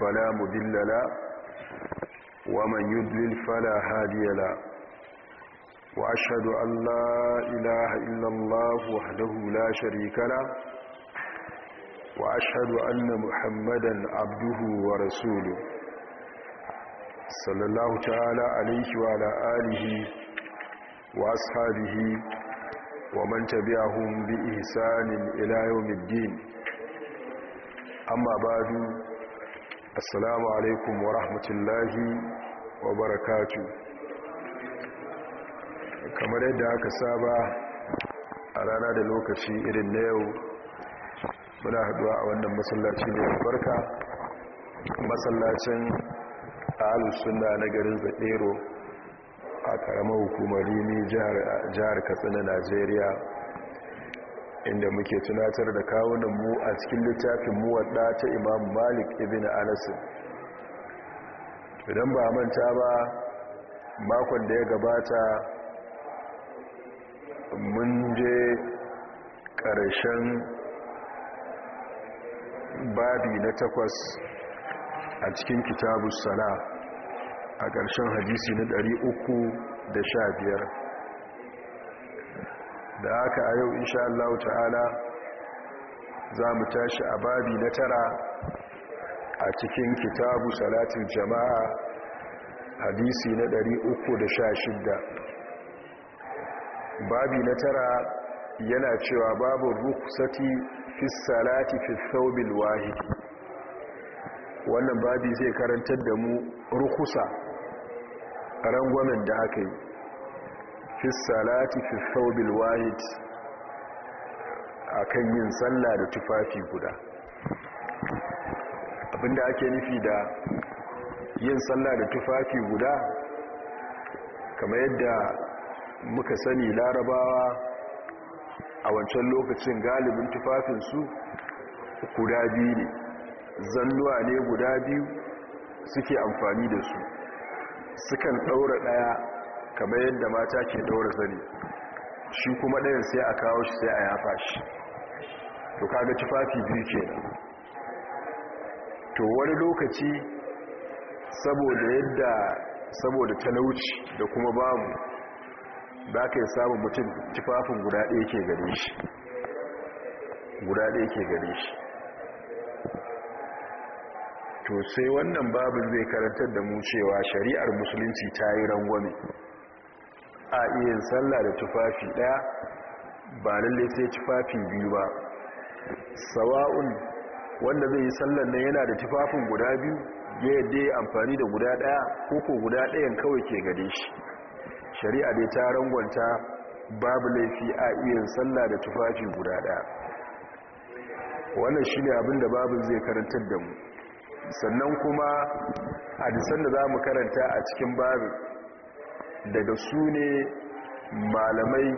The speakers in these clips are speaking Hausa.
فلا مذل لا ومن يدلل فلا هادي لا وأشهد أن لا إله إلا الله وحده لا شريك له وأشهد أن محمدا عبده ورسوله صلى الله تعالى عليه وعلى آله وأصحابه ومن تبعهم بإحسان إلى يوم الدين أما بعد assalamu alaikum wa rahmatullahi wa barakatu kamar yadda aka saba a rana da lokaci irin na yau muna haɗuwa a wannan masallaci ne farka matsalacin alusunna na garin zaɗero a ƙaramar hukumar rini jihar katsina najeriya. Inda muke tunatar da kawunan mu a cikin littafin muwadda ta imam malik ibn anasin idan ba manta ba makon da ya gabata mun je ƙarshen babi na takwas a cikin kitabu sana a ƙarshen hadisi na biyar. Da haka a yau insha Allah ta'ala za mu tashi a babi na tara a cikin kitabu salatin jama'a hadisi na ɗari uku da sha shidda. babi na tara yana cewa babu rukusati fi salati fi thawbil wahid wannan babi zai karantar da mu rukusa rangwamen da aka yi fi salati fi thawbil wahid akan yin sallah da tufafi guda. Abinda ake nufi da yin sallah da tufafi guda kamar yadda muka sani larabawa a wancan lokacin galibin tufafinsu guda biyu ne. Zannuwa ne guda biyu suke amfani da su. Sukan ɗaura ɗaya kamar yadda mata ke ɗaura zane shi kuma ɗayan sai a kawo shi sai a yafa shi. To kaga tufafi biyu ke to wani lokaci saboda yadda saboda talauci da kuma babu za ka yi samun mutum tufafin guda ɗaya ke gare shi. Guda ɗaya ke gare shi. To sai wannan babin zai karantar da mu cewa shari'ar musulunci ta yi rangwame. A iya sallah da tufafi ɗaya ba lalle sai tufafi biyu ba. Sawa'un wanda zai yi sallar nan yana da tufafin guda biyu ya yadda ya amfani da guda ɗaya ko ko guda ɗayan kawai ke gade shi. Shari'a dai ta rangwanta babu laifi a iya sallah da tufafi guda ɗaya. Wannan shi ne abin da babin zai karantar da mu. Sannan kuma hadisan da za mu karanta a cikin babin daga su ne malamai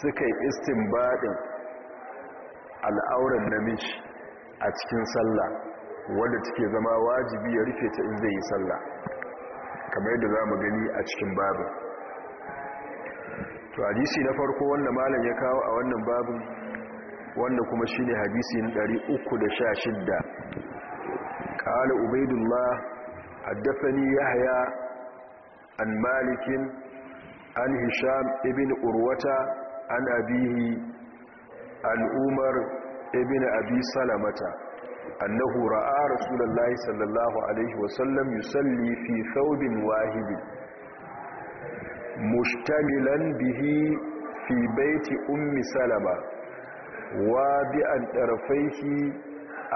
suka yi baɗin al'auran namiji a cikin sallah wadda take zama wajibi ya rufe ta in zai yi sallah kamar yadda za mu gani a cikin babin to hadisi na farko wanda malam ya kawo a wannan babin wanda kuma shine hadisi na 316 قال عبيد الله حدثني يحيى an malikin an hisham ibn urwata an abihi al'umar ibn abi salamata annahu ra'a rasulullahi sallallahu alaihi wasallam yusalli fi thawbin wahidi mushtamilan bihi fi baiti ummi salama wa bi an tarafaihi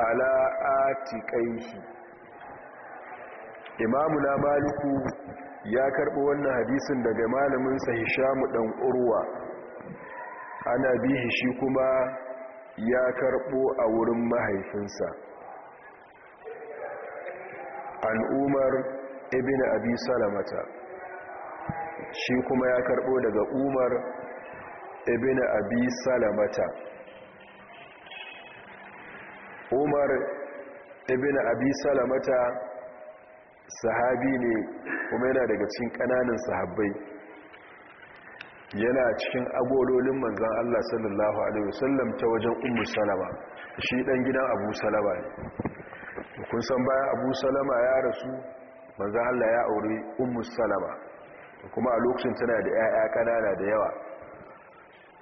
ala atiqaihi imamuna maliku ya karɓi wannan hadisin daga malamin sa hishamu dan urwa. Ana bihi shi kuma ya karɓo a wurin mahaifinsa. An umar ibn abi salamata. Shi kuma ya karɓo daga umar ibn abi salamata. Umar ibn abi salamata sahabi ne kuma yana daga cikin ƙananan sahabbai. Yana cikin agololin manzan Allah sallallahu alaihi wasallam ta wajen ummu salama. Shi dan gidan abu salama ne. Kun san bayan abu salama ya rasu manzan Allah ya aure ummu salama. Kuma a lokacin tana da 'ya'ya kanana da yawa.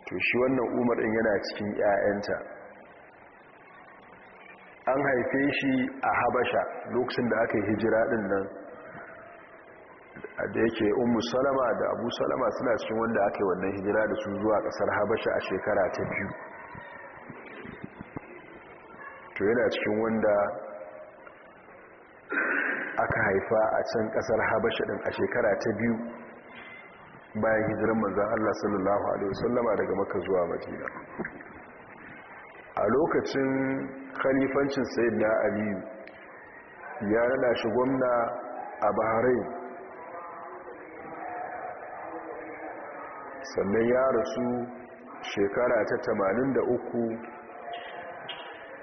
To shi wannan umar ɗin yana cikin 'ya'yanta an haife shi a habasha lokacin da aka yi hijira ɗin nan. Da yake ummu salama da abu salama suna cikin wanda aka yi wannan hijira da su zuwa ƙasar habasha a shekara ta biyu. To yana cikin wanda aka haifa a can ƙasar habasha ɗin a shekara ta biyu bayan hijiran manzan Allah sallallahu Alaihi wasallama daga maka zuwa madina. A lokacin khalifancin na aliyu ya rada shi gwamna a bahrain. Sannan ya rasu shekara ta 83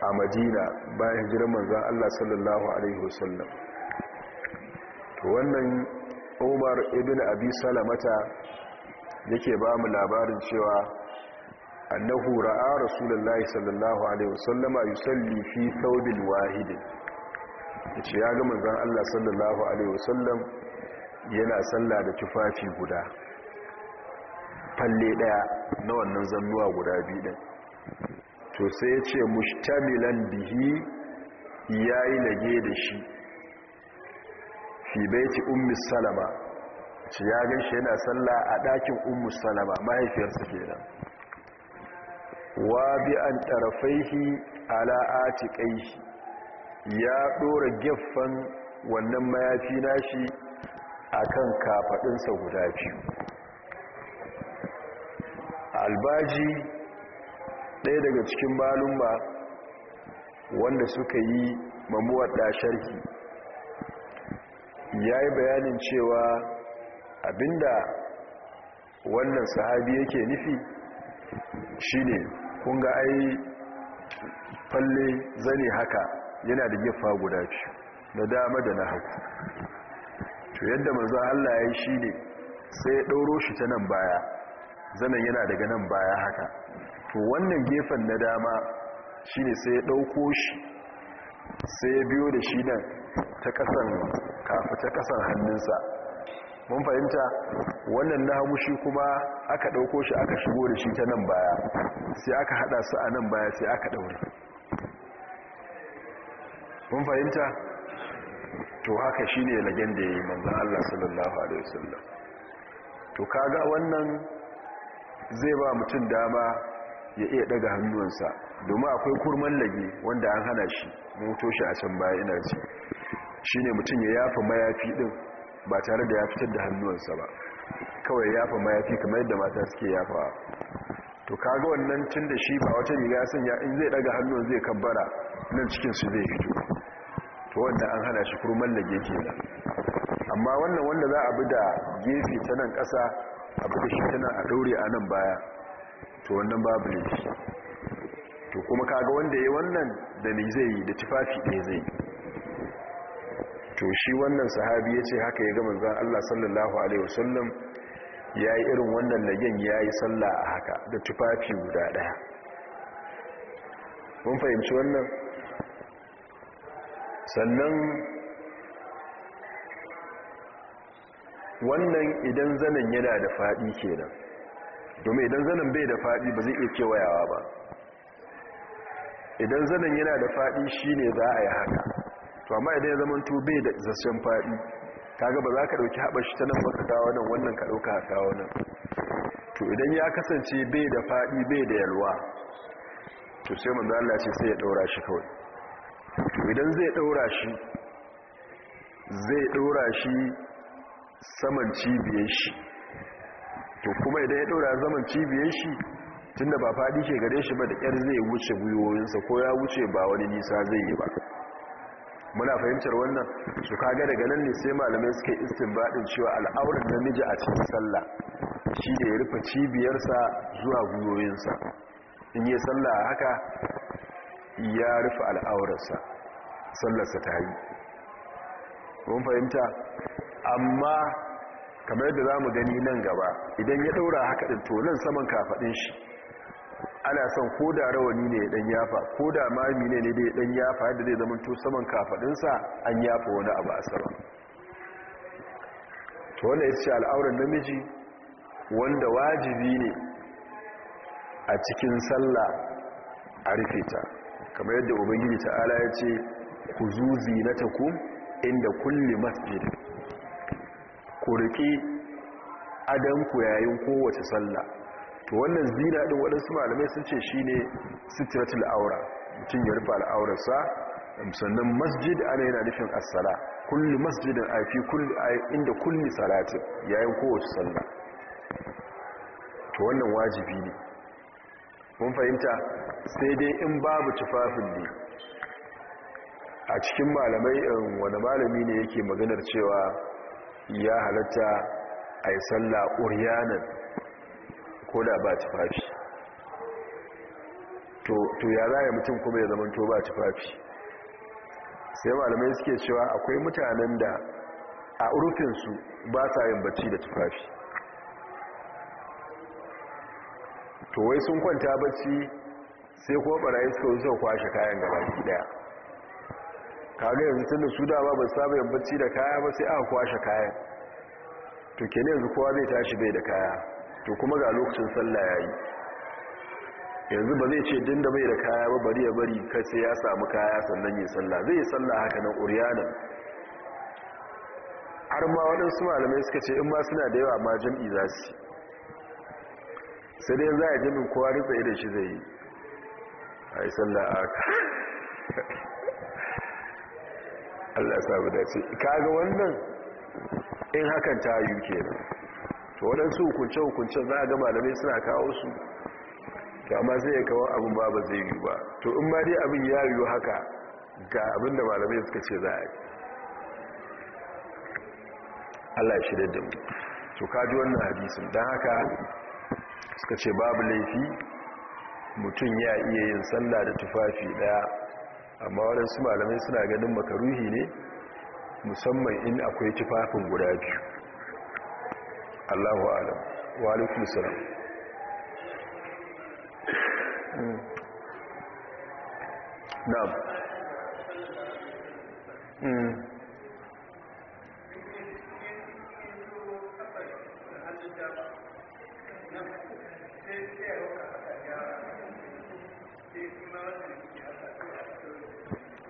a madina bayan hijiran manzan Allah sallallahu Alaihi wasallam. To wannan umar ibn abi salamata yake ba mu labarin cewa annahu ra'a rasulullahi sallallahu alaihi wasallama yusalli fi thawbin wahidin ya ce ya ga manzon Allah sallallahu alaihi wasallam yana sallah da tufafi guda falle ɗaya na wannan zannuwa guda biyu din to sai ya ce mushtamilan bihi yayi lage da shi fi baiti ummi salama ce ya gan shi yana sallah a ɗakin ummu salama mahaifiyarsa kenan wa bi an tarafaihi ala atiqaihi. Ya dora gefen wannan mayafi nashi akan kafadinsa guda biyu. Albaji ɗaya daga cikin malumma wanda suka yi mamuwar sharhi. Ya yi bayanin cewa abin da wannan sahabi yake nufi shine kun ga ai falle zane haka yana da gefa guda biyu na dama da na haku to yadda manzo Allah ya yi shi ne sai ya ɗauro shi ta nan baya zanen yana daga nan baya haka. To wannan gefen na dama shi ne sai ya ɗauko shi sai ya biyo da shi nan ta kasan kafa ta kasan hannunsa. Mun fahimta. Wannan na hagu shi kuma aka ɗauko shi aka shigo da shi ta nan baya. Sai aka haɗa su a nan baya sai aka ɗaure. Mun fahimta? To haka shi ne lagen da ya yi manzan Allah sallallahu Alaihi wasallam. To kaga wannan zai ba mutum dama ya iya daga hannuwansa. Domin akwai kurman lage wanda an hana shi. Mutu a can baya ina ce shi ne mutum ya yafa mayafi ɗin. Ba tare da ya fitar da hannuwansa ba. Kawai yafa mayafi kamar yadda mata suke yafa. To kaga wannan tun da shi ba wata riga ya in zai daga hannun zai kabbara nan cikinsu zai fito. To wanda an hana shi kurman lage kenan amma wannan wanda za a bi da gefe ta nan ƙasa a bi shi tana a daure a nan baya to wannan babu ne to kuma kaga wanda ya wannan da ni zai yi? Da tufafi ɗaya zai yi. To shi wannan sahabi ya ce haka ya ga manzan Allah sallallahu Alaihi wasallam ya yi irin wannan lagen ya yi sallah a haka da tufafi guda ɗaya. Mun fahimci wannan? Sannan wannan idan zanen yana da faɗi kenan. Domin idan zanen bai da faɗi ba zai iya kewayawa ba. Idan zanen yana da faɗi shine za a yi haka. To amma idan ya zama to bai da zashen faɗi kaga ba za ka ɗauki haɓar shi ta nan baka kawo nan wannan ka ɗauka kawo nan. To idan ya kasance bai da faɗi bai da yalwa to sai manzo Allah ce sai ya ɗaura shi kawai. To idan zai ɗaura shi zai ɗaura shi saman cibiyar shi. To kuma idan ya ɗaura zaman cibiyar shi tunda ba faɗi ke gare shi ba da ƙyar zai wuce gwiwoyinsa ko ya wuce ba wani nisa zai yi ba. Muna fahimtar wannan. Su kaga daga nan ne sai malamai suka yi istinbadin cewa al'aurar namiji a cikin sallah shi da ya rufe cibiyarsa zuwa gwiwoyinsa. In yi sallah haka ya rufe al'aurarsa sallarsa ta yi. Mun fahimta? Amma kamar yadda za mu gani nan gaba idan ya ɗaura haka ɗin to saman kafaɗin shi ana son ko da rawani ne ya dan yafa ko da mami ne ne da ya dan yafa yadda zai zama to saman kafadinsa an yafa wani abu a sama. To wanda ya ce al'auran namiji wanda wajibi ne a cikin sallah a rufe ta. Kamar yadda ubangiji ta'ala ya ce ku zuzi na taku inda kulli masjid. Ku riƙi adanku yayin kowace sallah. To wannan zina ɗin waɗansu malamai sun ce shi ne sitiratul aura. Mutum ya rufe al'aurarsa sannan masjid ana yana nufin assala. Kulli masjidin a fi inda kulli salatin yayin kowace sallah. To wannan wajibi ne. Mun fahimta? Sai dai in babu tufafin ne. A cikin malamai in wani malami ne yake maganar cewa ya halatta a yi sallah ƙuryanan ko da ba tufafi. To ya za mutum kuma ya zamanto ba tufafi? Sai malamai suke cewa akwai mutanen da a urufinsu ba sa yin bacci da tufafi. To wai sun kwanta bacci sai kuma barayi suka wuce kwashe kayan gaba ɗaya kaga yanzu tunda su dama ba saba yin bacci da kaya ba sai aka kwashe kayan. To ke yanzu kowa zai tashi bai da kaya. To kuma ga lokacin sallah yayi. Yanzu ba zai ce din da bai da kaya ba bari ya bari kai sai ya samu kaya sannan yi sallah. Zai yi sallah haka nan ƙuryanan har ma waɗansu malamai suka ce in ma suna da yawa ma jam'i za su sai dai za a jami kowa rufe da shi zai yi. A yi sallah aka allah sabu dace. Kaga wannan? In hakan ta yi ke to waɗansu hukunce-hukunce za a ga malamai suna kawo su to zai kawo abin ba ba zai yi ba. To in ma dai abin ya yiwu haka ga abin da malamai suka ce za a yi. Allah shi da mu. To kaji wannan hadisun don haka suka ce babu laifi mutum ya iya yin sallah da tufafi ɗaya amma waɗansu malamai suna ganin makaruhi ne musamman in akwai tufafin guda biyu. Allahu alam wa alaikun salam hmm. na'am hmm.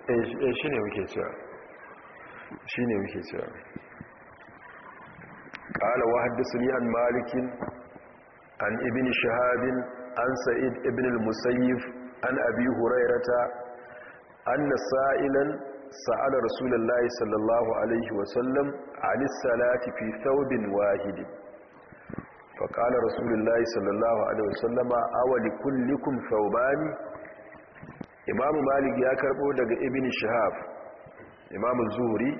eh shi ne muke cewa shi ne muke cewa ƙala wa haddasa an malikin an ibini shahabin an sa'id ibn al-musayyif an abi hurairata an na sa'ilan sa'adar rasulallah sallallahu alaihi wasallam anis salati fi thawbin wahidi faƙala rasulullah sallallahu alaihi wasallama awali kullikum thawbani imamu malik ya karbo daga ibn shahab imamu zuhri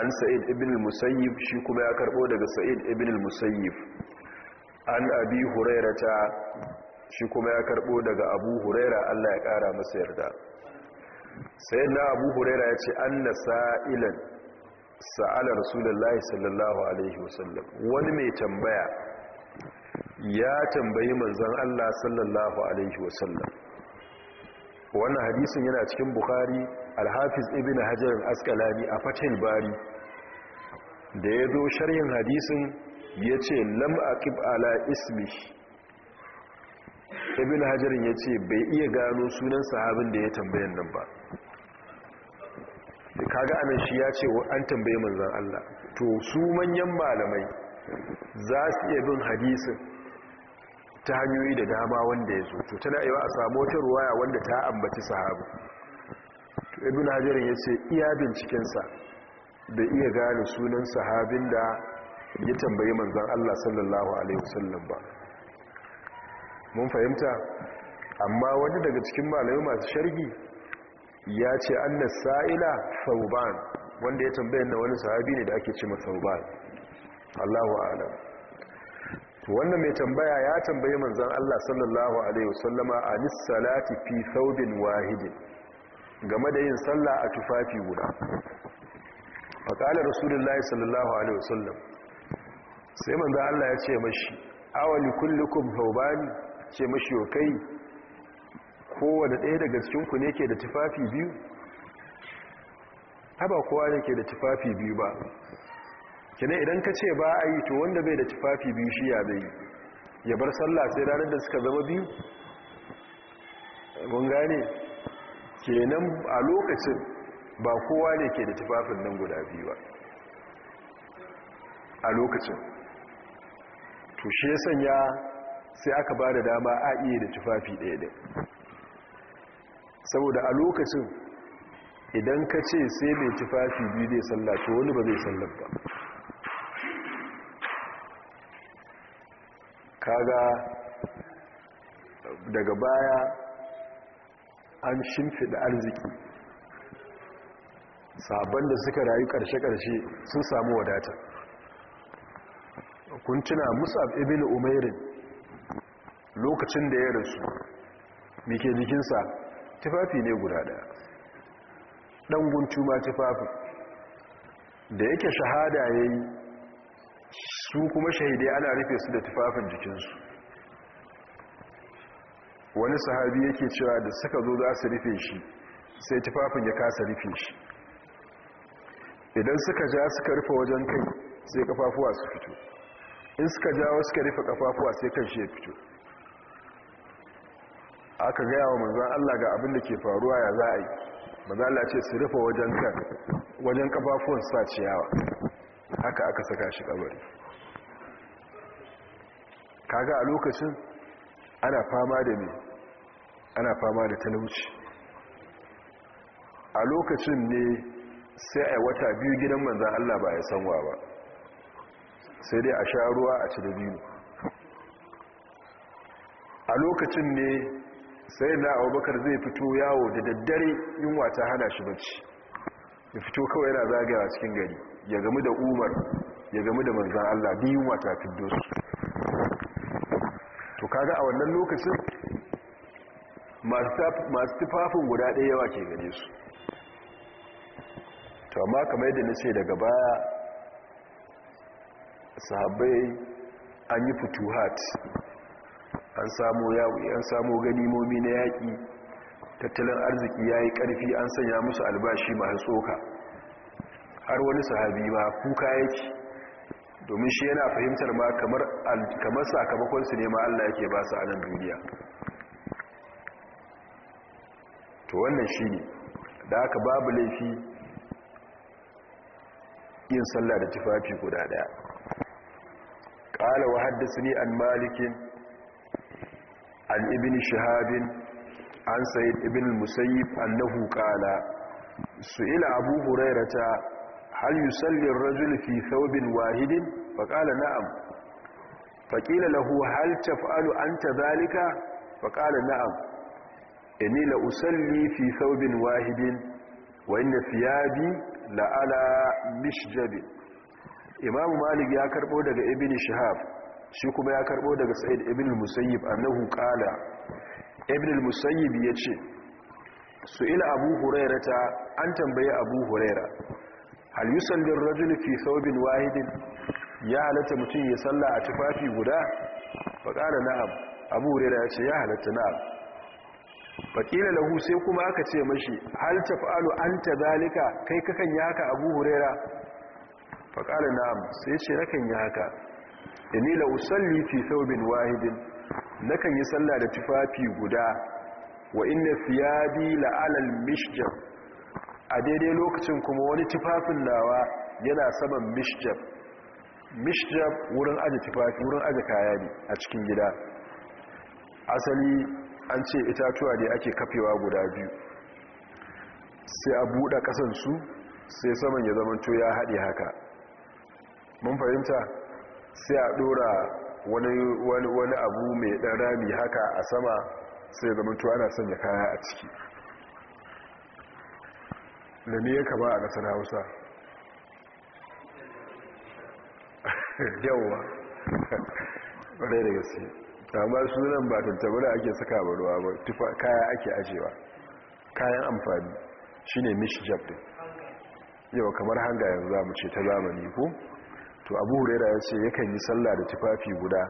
an sa'id ibn al-musayyib shi kuma ya karbo daga sa'id ibn al-musayyib an abi hurairata shi kuma ya karbo daga abu huraira Allah ya kara masa yarda sai na abu huraira ya ce anna sa'ilan sa'ala rasulullahi sallallahu alaihi wasallam wani mai tambaya ya tambayi manzon Allah sallallahu alaihi wasallam wannan hadisin yana cikin bukhari alhafiz ibn hajar askalani a fatil bari da ya zo sharhin hadisin ya ce lam aqib ala ismi. Ibn hajarin ya ce bai iya gano sunan sahabin da ya tambayan nan ba. Kaga a nan shi ya ce an tambaye manzan Allah. To su manyan malamai za su iya bin hadisin ta hanyoyi da dama wanda ya zo. To tana iya a samu wata ruwaya wanda ta ambaci sahabu to ibn hajar ya ce iya bincikensa da iya gane sunan sahabin da ya tambayi manzan Allah sallallahu alaihi wasallam ba. Mun fahimta? Amma wani daga cikin malamai masu sharhi ya ce annas sa'ila sauban wanda ya tambayin na wani sahabi ne da ake ce masa sauban Allahu a'lam. Wannan mai tambaya ya tambayi manzon Allah sallallahu alaihi wasallama anis salati fi thawbin wahidin? Game da yin sallah a tufafi guda. Faqala rasulullahi sallallahu alaihi wasallam sai manzon Allah ya ce mashi awali kullukum thawbani? Ce mashi kai kowane ɗaya daga cikinku ne ke da tufafi biyu? Ba kowa ne ke da tufafi biyu ba. Kina idan ka ce ba a yi to wanda bai da tufafi biyu shi ya zai ya bar sallah sai ranar da suka zama biyu? Mun gane? Kenan a lokacin ba kowa ne ke da tufafin nan guda biyu ba. A lokacin. To shi ya sanya sai aka ba da dama a iya da tufafi ɗaya ɗaya saboda a lokacin idan ka ce sai mai tufafi biyu zai sallah to wani ba zai sallar ba. Kaga daga baya an shimfiɗa arziki. Sabon da suka rayu ƙarshe-ƙarshe sun samu wadata. Kun tuna musab ibn umairin lokacin da ya rasu mike jikinsa tufafi ne guda ɗaya. Ɗan guntu ma tufafi. Da yake shahada ya yi su kuma shahidai ana rufe su da tufafin jikinsu. Wani sahabi yake cewa da suka zo za su rufe shi sai tufafin ya kasa rufe shi. Idan suka ja suka rufe wajen kai sai kafafuwa su fito. In suka jawo suka rufe kafafuwa sai kan shi ya fito. Aka gaya wa manzan Allah ga abin da ke faruwa ya za a yi? Manzan Allah ce su rufe wajen kan wajen kafafuwan sa ciyawa. Haka aka saka shi kabari. Kaga a lokacin ana fama da me? Ana fama da talauci. A lokacin ne sai a wata biyu gidan manzan Allah ba ya sanwa ba. Sai dai a sha ruwa a ci da biyu a lokacin ne sai na abubakar zai fito yawo da daddare yunwa ta hana shi bacci. Ya fito kawai yana zagaya cikin gari ya gamu da umar ya gamu da manzan Allah biyu yunwa ta fiddo su. To kaga a wannan lokacin masu tufafin guda ɗaya yawa ke gare su. To amma kamar yadda na ce daga baya sahabbai an yi fituhat an samu ganimomi na yaƙi tattalin arziki ya yi ƙarfi an sanya musu albashi masu tsoka. Har wani sahabi ma kuka yake domin shi yana fahimtar ma kamar sakamakonsu ne ma Allah yake ba su a nan duniya. To wannan shi ne. Da aka babu laifi yin sallah da tufafi guda ɗaya ƙala wa haddasa ni an malikin an ibini shahabin an sayid ibn musayyib annahu ƙala su ila abu hurairata hal yusalli ar-rajul fi thawbin wahidin? Faqala na'am. Faqila lahu hal taf'alu anta dhalika faqala na'am. Inni la usalli fi thawbin wahidin wa inna thiyabi la ala mishjab imam malik ya karbo daga ibn shihab shi kuma ya karbo daga sa'id ibn musayyib annahu qala ibn al-musayyib ya ce su ila abu hurairata an tambaye abu huraira hal yusallin rajul fi thawbin wahidin? Ya halatta mutum ya salla a tufafi guda? Fa qala na'am. Abu hurairah ya ce ya halatta na'am. Fa qila lahu sai kuma aka ce mashi hal taf'alu anta zalika? Kai kakan yi haka abu hurairah fa qala na'am. Sai ce nakan yi haka. Inni la usalli fi thawbin wahidin. Nakan yi salla da tufafi guda. Wa inna thiyabi la alal mishjab. A daidai lokacin kuma wani tufafin nawa yana saman mishjab. Mishjab wurin aji tufafi wurin aji kaya ne a cikin gida. Asali an ce itatuwa ne ake kafewa guda biyu. Sai a buɗe ƙasansu sai saman ya zamanto ya haɗe haka. Mun fahimta? Sai a ɗora wani abu mai ɗan rami haka a sama sai ya zamanto ana sanya kaya a ciki. Da ne ya kama a ƙasar hausa? Yawwa ƙwarai da gaske. amma sunan ba tattabara ake saka ba ruwa ba tufa kaya ake ajewa kayan amfani shi ne mishijab din yau kamar hanga yanzu za mu ce ta zamani ko to abu huraira ya ce yakan yi sallah da tufafi guda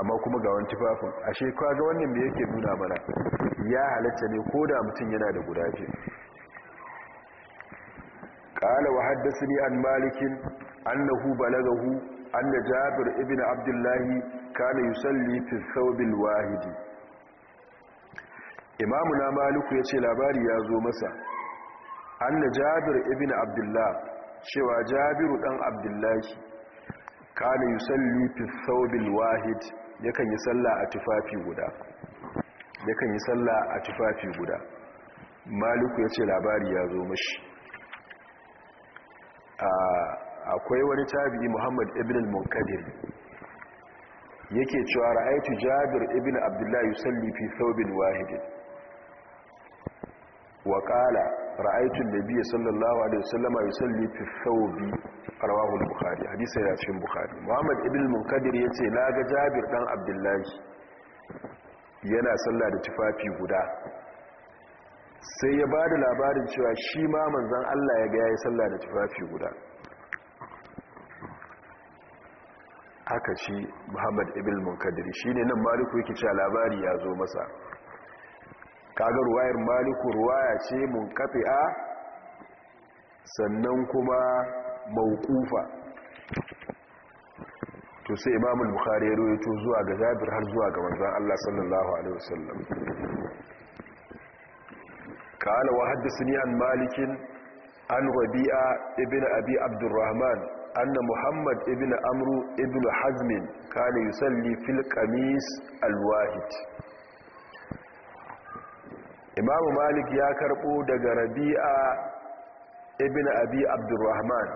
amma kuma ga wani tufafin ashe ga wannan me yake nuna mana ya halatta ne ko da mutum yana da guda biyu قال وحدثني عن مالك أنه بلغه anna jabir ibn abdullahi kana yusalli fi thawbil wahidi imamu na maliku ya ce labari ya zo masa anna jabir ibn abdullah cewa jabiru dan abdullahi kana yusalli fi thawbil wahid yakan yi sallah a tufafi guda. Yakan yi sallah a tufafi guda. Maliku ya ce labari ya zo mashi. A akwai wani tabi'i muhammad ibn al-munkadir yake cewa ra'aytu jabir ibn abdullahi yusalli fi thawbin wahidin wa qala ra'aytu an-nabiy sallallahu alaihi wasallama yusalli fi thawbi. Rawahu al-bukhari hadisi ya cikin bukhari. Muhammad ibn al-munkadir ya ce na ga jabir dan abdullahi yana sallah da tufafi guda. Sai ya ba da labarin cewa shi ma manzan Allah ya ga ya yi sallah da tufafi guda. haka shi muhammad ibn munkadiri shi ne nan maliku yake cewa labari ya zo masa kaga ruwayar maliku ruwaya ce a sannan kuma maukufa to sai imamul bukhari ya roito zuwa ga jabir har zuwa ga manzan Allah sallallahu alaihi wasallam قال وحدثني عن مالك عن ربيعة ابن أبي عبد الرحمن anna muhammad ibn amru ibn hazmin kana yusalli fil qamis al-wahid. Imamu malik ya karbo daga rabi'a ibn abi abdurrahman.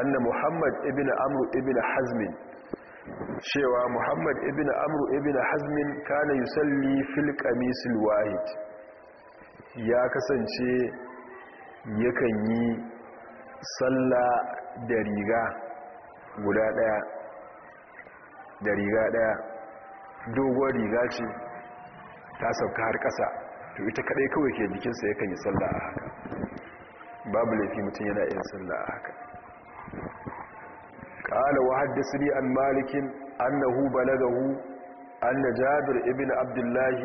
Anna muhammad ibn amru ibn hazmin cewa muhammad ibn amru ibn hazmin kana yusalli fil qamis al-wahid. Ya kasance yakan yi sallah da riga guda daya da riga daya dogon riga ce ta sauka har kasa to ita kadai kawai ke jikinsa yakan yi sallah a haka babu laifi mutum yana yin sallah a haka قال وحدثني عن مالك أنه بلغه أن جابر ابن عبد الله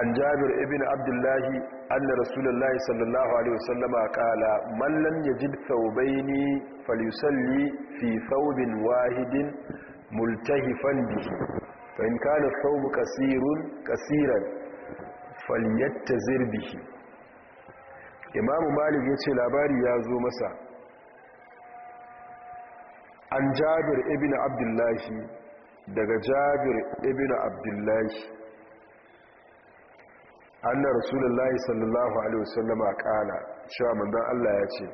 an jabir ibn abdullahi anna rasulullahi sallallahu alaihi wasallama qala man lam yajid thawbayni falyusalli fi thawbin wahidin multahifan bihi fa in kana thawbu qasirun qasiran falyattazir bihi imam malik ya ce labari ya zo masa an jabir ibn abdullahi daga jabir ibn abdullahi annar rasulullahi sallallahu alaihi wasallama kala cewa manzon Allah ya ce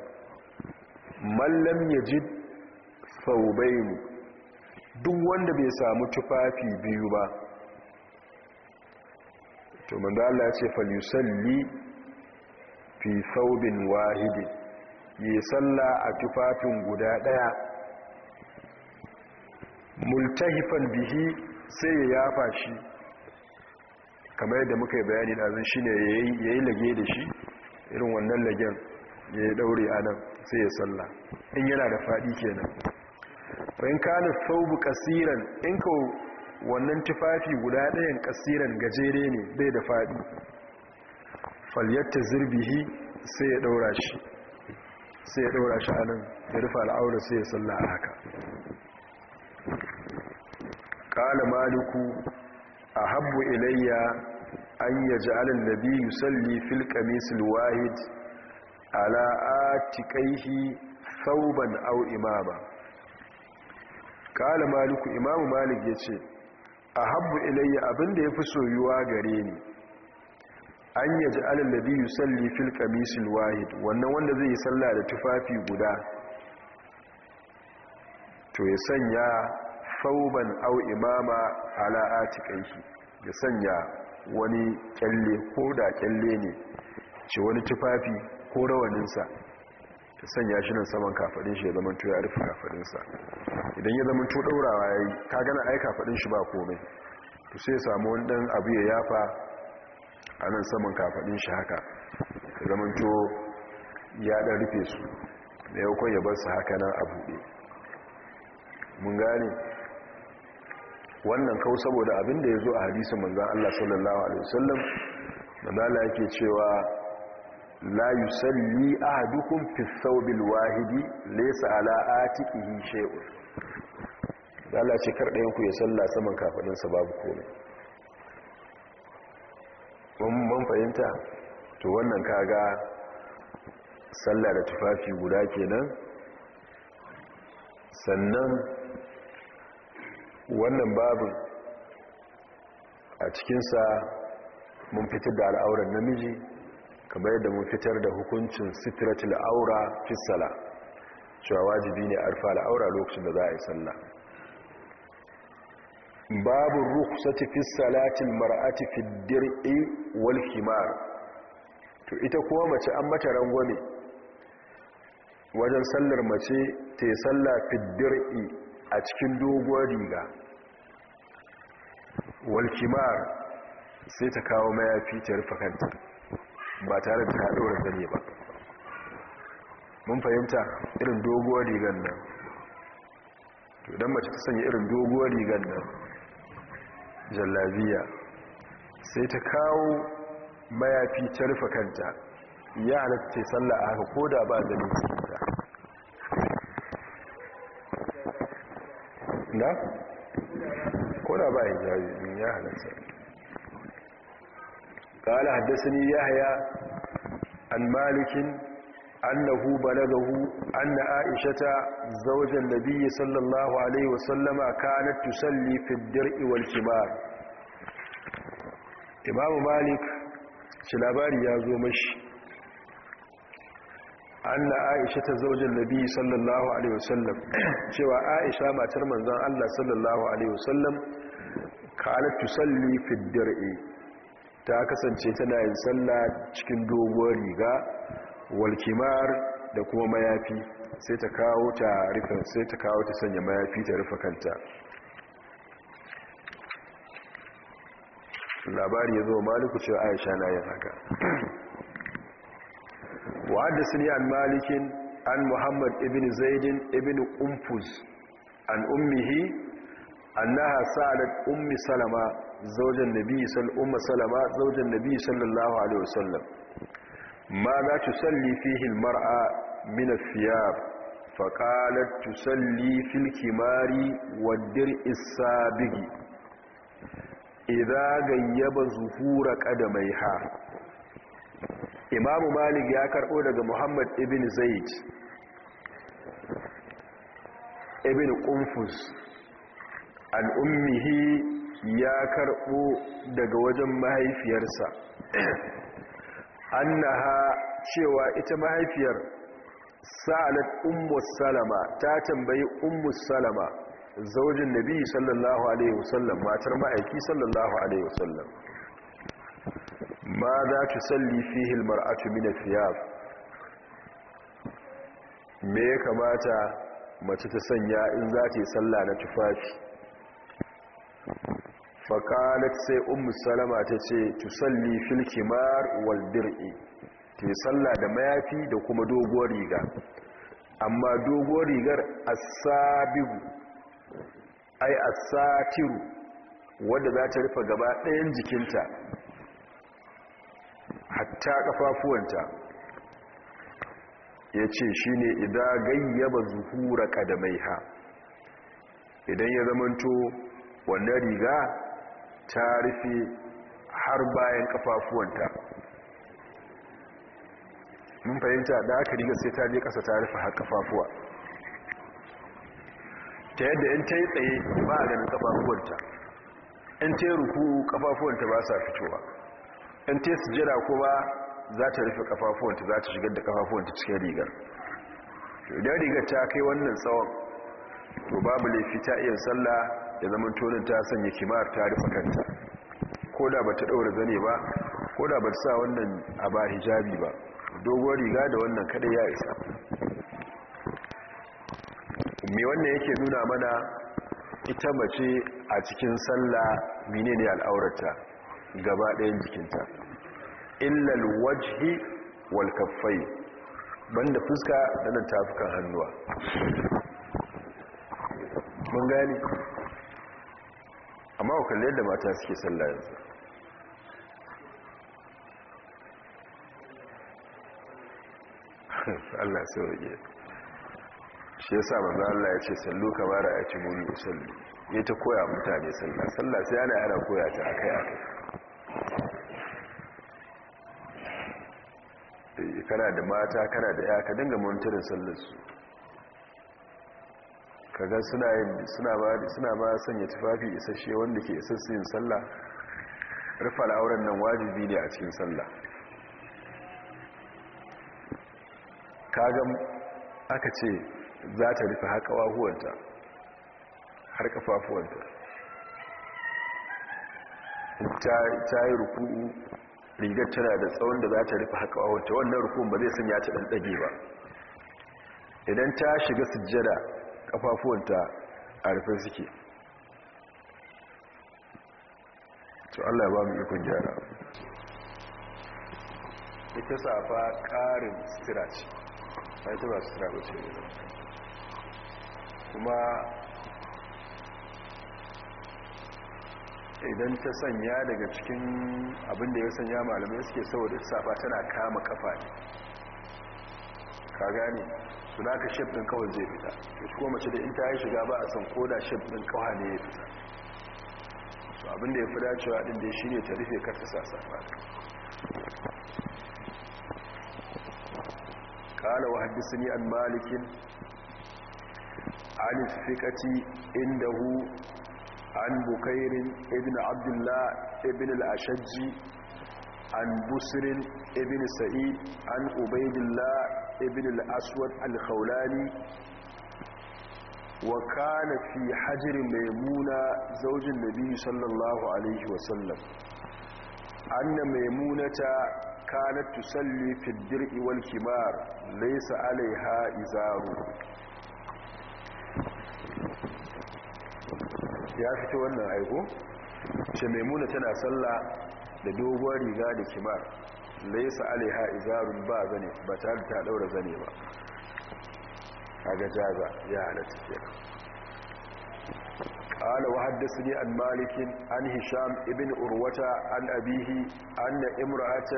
mallam yajid thawbayn duk wanda bai samu tufafi biyu ba to manzon Allah ya ce falyusalli fi thawbin wahidin yi salla a tufafin guda ɗaya multahifan bihi sai ya yafa shi. Kamar yadda muka yi bayani da shi ne ya yi lage da shi irin wannan lagen ya yi ɗaure a nan sai ya salla. In yana da faɗi kenan. Bayan kana saubu kasiran in ka wannan tufafi guda ɗayan kasiran gajere ne bai da faɗi. Falyatta zirbihi sai ya ɗaura shi. Sai ya ɗaura shi a nan ya rufa al'aura sai ya salla a haka. Ƙala maliku a habbu ilayya an yaji alin nabi yusalli fil qamisil wahid ala atiqaihi thawban aw imama. Kala maliku imamu malik ya ce ahabbu ilayya abin da yafi soyuwa gare ni an yaji alin nabi yusalli fil qamisil wahid wannan wanda zai yi sallah da tufafi guda to ya sanya sauban au imama ala atiqaihi ya sanya wani kyalle ko da kyalle ne ce wani tufafi ko rawaninsa ta sanya shi nan saman kafadin shi ya zama to ya rufe kafadinsa. Idan ya zama to daurawa yayi ka gana ai kafadin shi ba komai. To sai samu wani dan abu ya yafa a nan saman kafadin shi haka ya zama to ya dan rufe su. Da yau ya bar su haka nan a buɗe. Mun gane? Wannan kawo saboda abin da ya zo a hadisun manzan Allah sallallahu Alaihi wasallam manzala yake cewa la yusalli ahadukum fi thawbil wahidi laysa ala atiqihi shay'un. Allah ce kar ɗayan ku ya salla saman kafadin sa babu komai. Mun fahimta? To wannan kaga sallah da tufafi guda kenan. Sannan wannan babu a cikinsa mun fitar da al'auran namiji kamar yadda mun fitar da hukuncin sitiratul aura fisala cewa wajibi ne arfa al'aura lokacin da za a yi sallah. Babu rukhsati fi salatin mar'ati fi dir'i wal himar to ita kuma mace an mata rangwame wajen sallar mace ta yi sallah fi dir'i a cikin doguwar riga. Wal himar sai ta kawo mayafi ta rufe kanta ba tare da ta ɗora zane ba. Mun fahimta irin doguwar rigar nan. To idan mace ta sanya irin doguwar rigar nan jallabiya sai ta kawo mayafi ta rufe kanta. Ya halatta sallah a haka ko da ba zane. na? ko da ba hijabi ya halatta قال حدثني يحيى عن مالك أنه بلغه أن عائشة زوج النبي صلى الله عليه وسلم كانت تصلي في الدرء والكبار إمام مالك شلاباري يازو مشي أن anna aisha ta zaujin nabi sallallahu alaihi wasallam cewa aisha matar manzon Allah sallallahu alaihi wasallam kanat tusalli fi ta kasance tana yin sallah cikin doguwar riga walkimar da kuma mayafi. Sai ta kawo ta rufe sai ta kawo ta sanya mayafi ta rufe kanta. Labari ya zo maliku cewa aisha na yin haka. Wadda su ne an malikin an muhammad ibn zaidin ibn umfuz an ummihi annaha sa'adat ummi salama zaujen nabi umma salama zaujen nabi sallallahu alaihi wasallam ma za tu salli fihi almar'a min athiyab fa qalat tusalli fil kimari wad-dir'i sabigi idza gayyaba zuhura qadamaiha imamu malik ya karbo daga muhammad ibn zaid ibn qunfus an ummihi ya karɓo daga wajen mahaifiyarsa. Annaha cewa ita mahaifiyar sa'alat ummu salama ta tambayi ummu salama zaujin nabi sallallahu alaihi wasallam matar ma'aiki sallallahu alaihi wasallam. Ma za ta salli fihi almar'atu min athiyab me ya kamata mace ta sanya in za ta yi sallah na tufafi fakalat sai ummu salama ta ce tusalli fil kimar wal dir'i ta yi salla da mayafi da kuma doguwar riga amma doguwar rigar asabigu ai asatiru wadda za ta rufe gaba ɗayan jikinta hatta ƙafafuwanta ya ce shi ne idan gayyaba zuhura ƙadamai ha idan ya zamanto wannan riga ta rufe har bayan kafafuwanta. Mun fahimta da aka riga sai ta je kasa ta rufe har kafafuwa. Ta yadda in ta yi tsaye ba a ganin kafafuwanta. In ta yi ruku kafafuwanta ba sa fitowa. In ta sujjada kuma za ta rufe kafafuwanta za ta shigar da kafafuwanta cikin rigar. Idan rigar ta kai wannan tsawon to babu laifi ta iya sallah ya zama tonin ta sanya kimar ta rufe kanta. Ko da ba ta ɗaura zane ba ko da ba ta sa wannan a ba hijabi ba dogon riga da wannan kada ya isa. Me wannan yake nuna mana ita mace a cikin sallah menene al'aurata gaba ɗayan jikinta. Illal wajhi wal kaffai. Banda fuska da nan tafukan hannuwa. Mun gani amma wa kalli yadda mata suke sallah yanzu. Allah sai rage shi yasa manzo Allah ya ce sallu kamar ya ci muni usalli. Ya ta koya mutane sallah. Sallah sai ana yana koya ta akai akai kana da mata kana da ya ka dinga monitorin sallar su kaga suna suna ba suna ba sanya tufafi isasshe wanda ke isassun yin sallah. Rufa auren nan wajibi ne a cikin sallah. Kaga aka ce za ta rufe haka wahuwanta har kafafuwanta ta yi ruku'u rigar tana da tsawon da za ta rufe haka wahuwanta wannan rukun ba zai sanya ta ɗanɗage ba. Idan ta shiga sujjada kafafuwanta a rufe suke. To Allah ba mu ikon gyara. Ita safa ƙarin stira ce. Ba ita ba stira ba ce. Kuma idan ta sanya daga cikin abinda ya sanya malamai suke saboda safa tana kama kafa ne ka gane su da ka shef ɗin kawai zai fita to shi mace da in ta yi shiga ba a san koda shef ɗin kawai ne ya fita su abinda ya fi dacewa ɗin da shi ne ta rufe karta sasa ba قال وحدثني عن مالك عن الثقة عنده عن بكير ابن عبد الله ابن الأشج عن بسر ابن سعيد عن عبيد الله ibn al-aswad al-khawlani wa kana fi hajr maimuna zaujin nabi sallallahu alaihi wasallam anna maimunata kanat tusalli fi ad-dir'i wal kimar laysa alaiha izaru ya fito wannan aiko ce maimuna tana sallah da doguwar riga da kimar laisa alaiha izarun ba zane ba ta ta daura zane ba kaga jaza ya halatta kenan قال وحدثني عن مالك عن هشام ابن أروة عن أبيه أن امرأة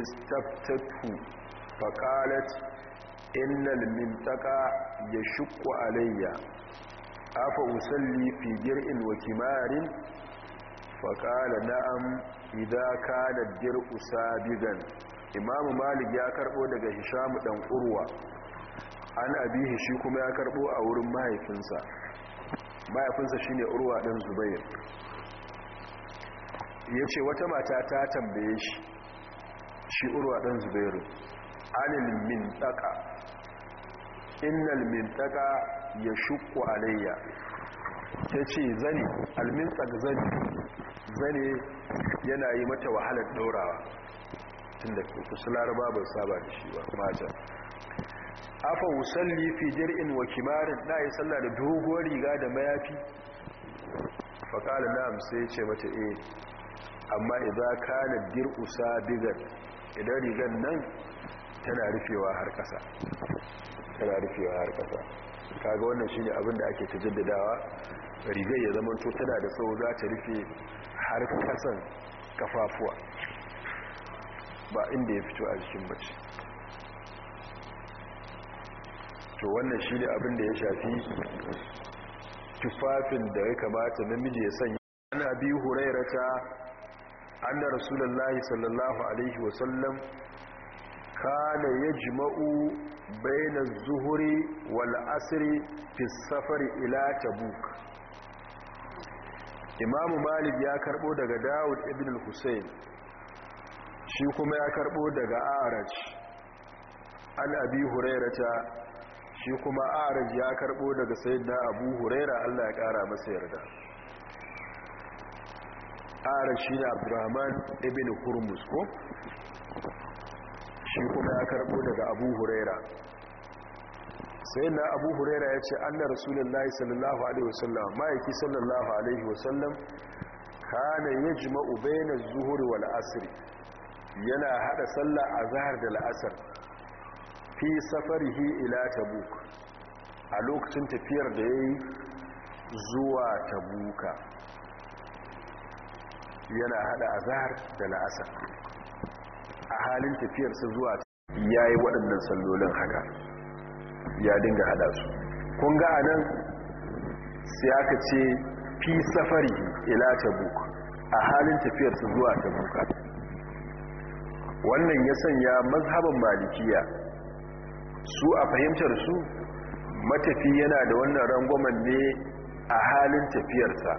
استفتته فقالت إن المنطقة يشق علي afa usalli fi jir'in wa kimarin fa qala na'am idza kana jir'u sabidan imamu malik ya karbo daga hisham dan urwa an abihi shi kuma ya karbo a wurin mahaifinsa mahaifinsa shine urwa dan zubair ya ce wata mata ta tambaye shi shi urwa dan zubairu alil min taqa innal mintaka yashqu alayya. Tace zani almintaq zani zane yana yi mata wahalar ɗorawa tun da kusa laraba ba saba da shi ba mata. Afa wusalli fi jir'in wa kimarin na yi sallah da doguwar riga da mayafi. Faƙalar na sai ce mata e amma idan ka na dir'u sabigan idan rigar nan tana rufewa har ƙasa. Tana rufewa har ƙasa. Kaga wannan shine abin da ake ta jaddadawa. Rigar ya zama to tana da tsawo za ta rufe har kasan kafafuwa ba inda ya fito a jikin mace. To wannan shi ne abin da ya shafi tufafin da ya kamata namiji ya sanya. Ana bi hurairata anna rasulullahi sallallahu alaihi wasallam kana yajma'u bayna az-zuhri wal asri fi safari ila tabuk. Imamu malik ya karbo daga dawud ibn al-husayn shi kuma ya karbo daga araj. An abi hurairata shi kuma araj ya karbo daga sayyidina abu huraira Allah ya kara masa yarda. Araj shi ne abdurrahman ibn hurmus ko? Shi kuma ya karbo daga abu huraira. Sai na abu huraira ya ce anna rasulullahi sallallahu alaihi wasallam ma'aiki sallallahu alaihi wasallam kana yajma'u bayna az-zuhri wal asr yana hada sallah azhar da la'asar fi safarihi ila tabuk a lokacin tafiyar da yayi zuwa tabuka. Yana hada azhar da la'asar. A halin tafiyarsa zuwa yayi waɗannan sallolin haka. Ya dinga hada su. Kun ga a nan sai aka ce fi safari ila tabuk. A halin tafiyarsa zuwa tabuka wannan ya sanya mazhaban malikiya su a fahimtar su matafi yana da wannan rangwamen ne a halin tafiyarsa.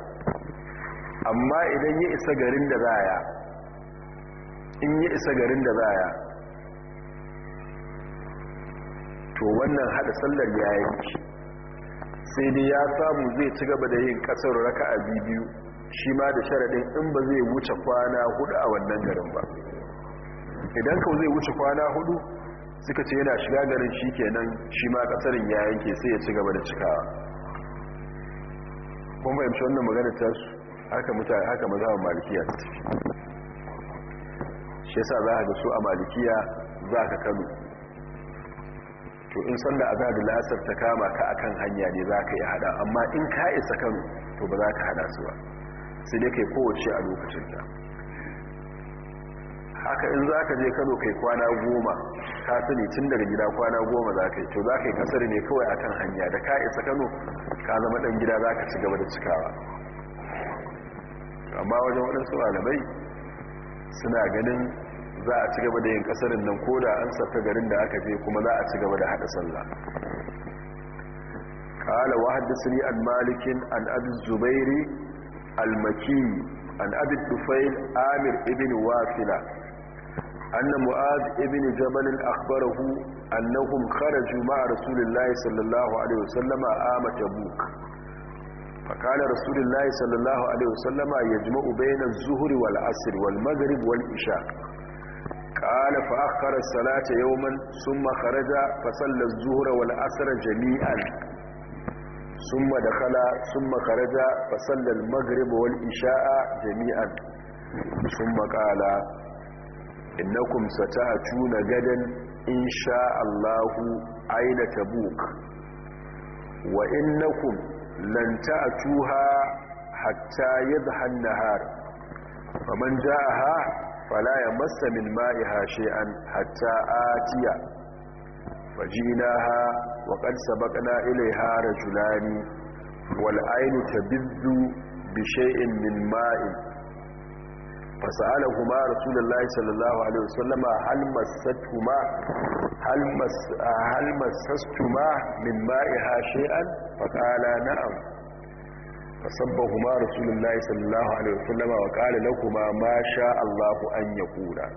Amma idan ya isa garin da zaya in ya isa garin da zaya to wannan hada sallar ya yi. Sai dai ya samu zai ci gaba da yin ƙasar raka a biyu shi ma da sharaɗin in ba zai wuce kwana huɗu a wannan garin ba. Idan ka zai wuce kwana huɗu suka ce yana shiga garin shi kenan shi ma kasarin ya yanke sai ya ci gaba da cikawa. Kuma fahimci wannan magana ta su haka mutane haka mazhaban malikiya ta tafi. Shi yasa za ga su a malikiya za ka kano. To in sanda azhar da lasar ta kama ka akan hanya ne za ka yi hada amma in ka isa kano to ba za ka hada su ba. Sai dai kai kowace a lokacin ta haka in za ka je kano kai kwana goma ka sani tun daga gida kwana goma za ka yi to za ka yi ƙasar ne kawai akan hanya. Da ka isa kano ka zama dan gida za ka ci gaba da cikawa. Amma wajen waɗansu malamai suna ganin za a ci gaba da yin kasarin nan ko da an sata garin da aka je kuma za a ci gaba da haɗa sallah قال وحدثني عن مالك عن أبي الزبير المكي عن أبي الطفيل آمر ابن وافلة أن معاذ ابن جبل أخبره أنهم خرجوا مع رسول الله صلى الله عليه وسلم آم تبوك فقال رسول الله صلى الله عليه وسلم يجمع بين الزهر والعصر والمغرب والإشاء قال فأخر الصلاة يوما ثم خرج فصلى الزهر والعصر جميعا ثم دخل ثم خرج فصلى المغرب والإشاء جميعا ثم قال إنكم ستأتون غدا إن شاء الله عين تبوك وإنكم lan ta'tuha hatta yadhha an-nahar faman ja'aha fala yamassa min ma'iha shay'an hatta atiya fajinaha wa qad sabaqna ilayha rajulani wal aynu tabiddu bi shay'in min ma'in fasalahuma rasulullahi sallallahu alaihi wasallama hal massatuma hal massatuma min ma'iha shay'an شيئا فقالا نعم فصبهما رسول الله صلى الله عليه وسلم وقال لكما ما شاء الله أن يقولا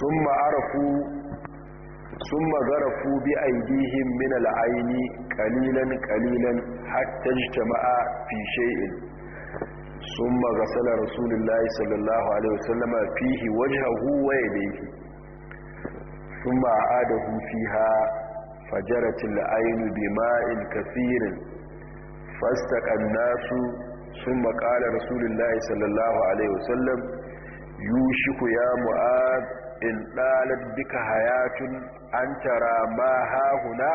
ثم عرفوا ثم غرفوا بأيديهم من العين قليلا قليلا حتى اجتمع في شيء ثم غسل رسول الله صلى الله عليه وسلم فيه وجهه ويديه ثم عاده فيها fajaratil ainu bima'in kafirin fastaqan nasu thumma qala rasulullahi sallallahu alaihi wasallam yushiku ya mu'ad in dalat bika hayatun an tara ma hahuna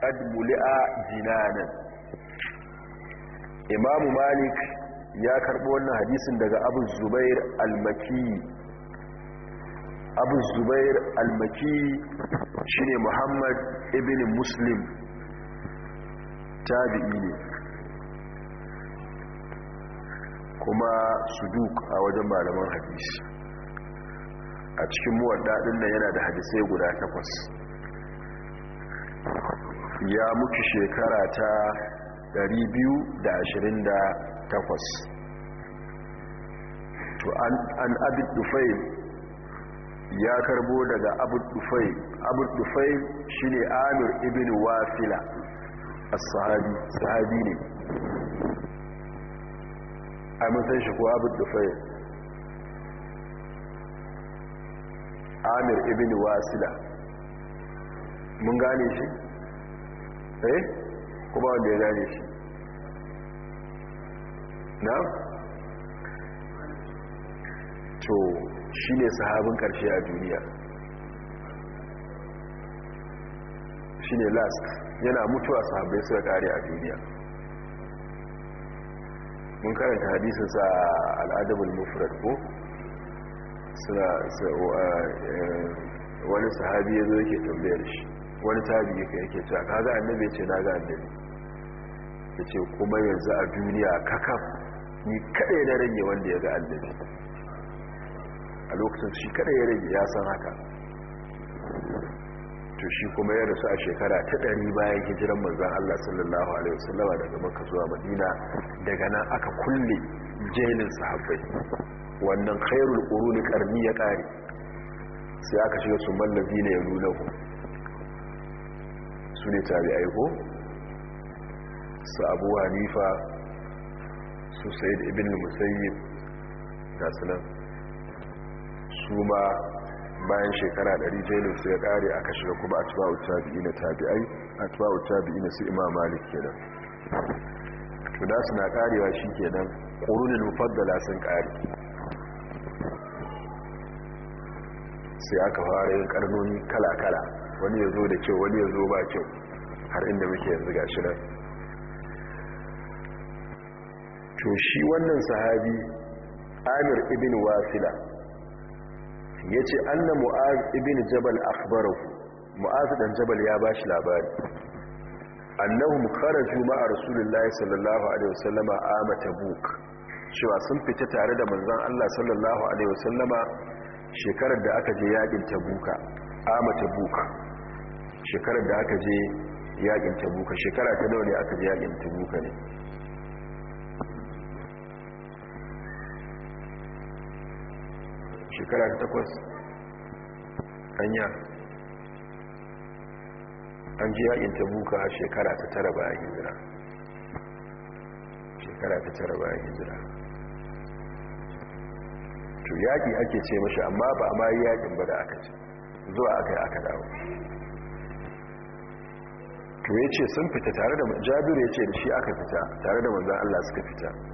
qad muli'a jinanan imamu malik ya karbo wannan hadisin daga abu zubair al-makki abu zubair al-maki shine muhammad ibn muslim. Tabi'i ne. Kuma suduk a wajen malaman hadisi. A cikin muwaddaɗin nan yana da hadisai guda takwas. Ya mutu shekara ta 220 takwas. To an abid dufail ya karbo daga abud dufail abud dufail shine amir ibn wafila as-sahabi sahabi ne. A san shi ko abud dufail amir ibn wasila. Mun gane shi? Eh? Kuma wanda ya gane shi? Na? to shi ne sahabin ƙarshe a duniya. Shi ne last yana mutuwa sahabai suka kare a duniya. Mun karanta hadisin sa al'adabul mufrad ko? Suna wani sahabi ya zo yake tambayar shi wani tabi yake yake cewa ka ga annabi? Ce na ga annabi. Ya ce kuma yanzu a duniya kakaf ni kada na rage wanda ya ga annabi. A lokacin shi kada ya rage ya san haka. To shi kuma ya rasu a shekara ta ɗari bayan hijiran manzan Allah sallallahu Alaihi wasallama daga maka zuwa madina. Daga nan aka kulle jelin sahabbai. Wannan khairul ƙuruni ƙarni ya ƙare. Sai aka shiga su mallabi ne ya nuna ku su ne tabi aiko su abu hanifa su sayid ibn musayyib ga sunan su ma bayan shekara 100 jelin su ya kare aka shiga kuma a tuba tabi'i na tabi'ai a tuba tabi'i na su imam malik kenan. To da suna karewa shi kenan ƙorunin mufaddala sun kare sai aka fara yin karnoni kala-kala wani ya zo da kyau wani ya zo ba kyau har inda muke yanzu ga shirar to shi wannan sahabi amir ibn wasila ya ce anna mu'az ibn jabal akhbarahu mu'az dan jabal ya ba shi labari. Annahum kharaju ma'a rasulullahi sallallahu alaihi wasallama ama tabuk. Cewa sun fita tare da manzon Allah sallallahu alaihi wasallama shekarar da aka je yaƙin tabuka ama tabuk. Shekarar da aka je yaƙin tabuka shekara ta nawa ne aka je yaƙin tabuka ne? Shekara ta takwas. Hanya an ji yaƙin tabuka shekara ta tara bayan hijira. Shekara ta tara bayan hijira. To yaƙi ake ce mashi amma ba a mayi yaƙin ba da aka ce zuwa aka yi aka dawo. To ya ce sun fita tare da jabiru ya ce da shi aka fita tare da manzan Allah suka fita.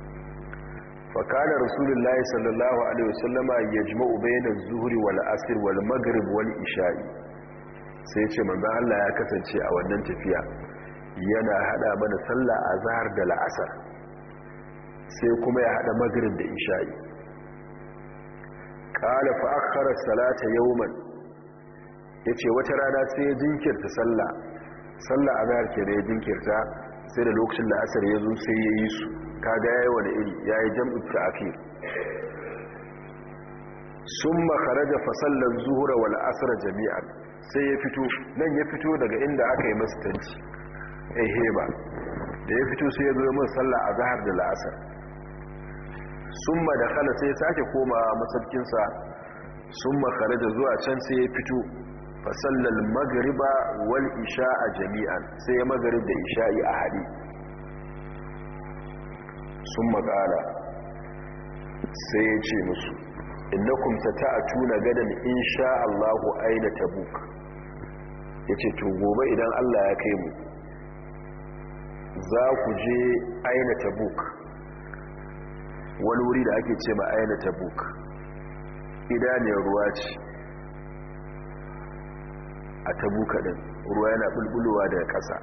Fakana rasulullahi sallallahu alaihi wasallama ya jima'u bayanan zuhuri wal asir wal magrib wal isha'i sai ya ce manzan Allah ya kasance a wannan tafiya yana hada mana sallah a zahar da la'asar sai kuma ya hada magrib da isha'i kala fa akhara salata yawman ya ce wata rana sai ya jinkirta sallah sallah azhar ke da ya jinkirta sai da lokacin da asar ya zo sai ya yi su kaga yayi wani iri yayi jam'u ta'khir. Summa kharaja fa salla az-zuhra wal asr jami'an. Sai ya fito nan ya fito daga inda aka yi masa tanci. Eh heba da ya fito sai ya zo mun sallah azhar da la'asar. Summa dakhala sai ya sake komawa masarkinsa. Summa kharaja zuwa can sai ya fito. Fasallal magariba wal isha'a jami'an. Sai ya magarib da isha'i a haɗe sun makala sai ya ce musu innakum sata'atuna gadan insha Allahu aina tabuk. Yace to gobe idan Allah ya kai mu za ku je aina tabuk. Wani wuri da ake ce ma aina tabuk idaniyar ruwa ce a tabuka din ruwa yana bulbulowa daga ƙasa.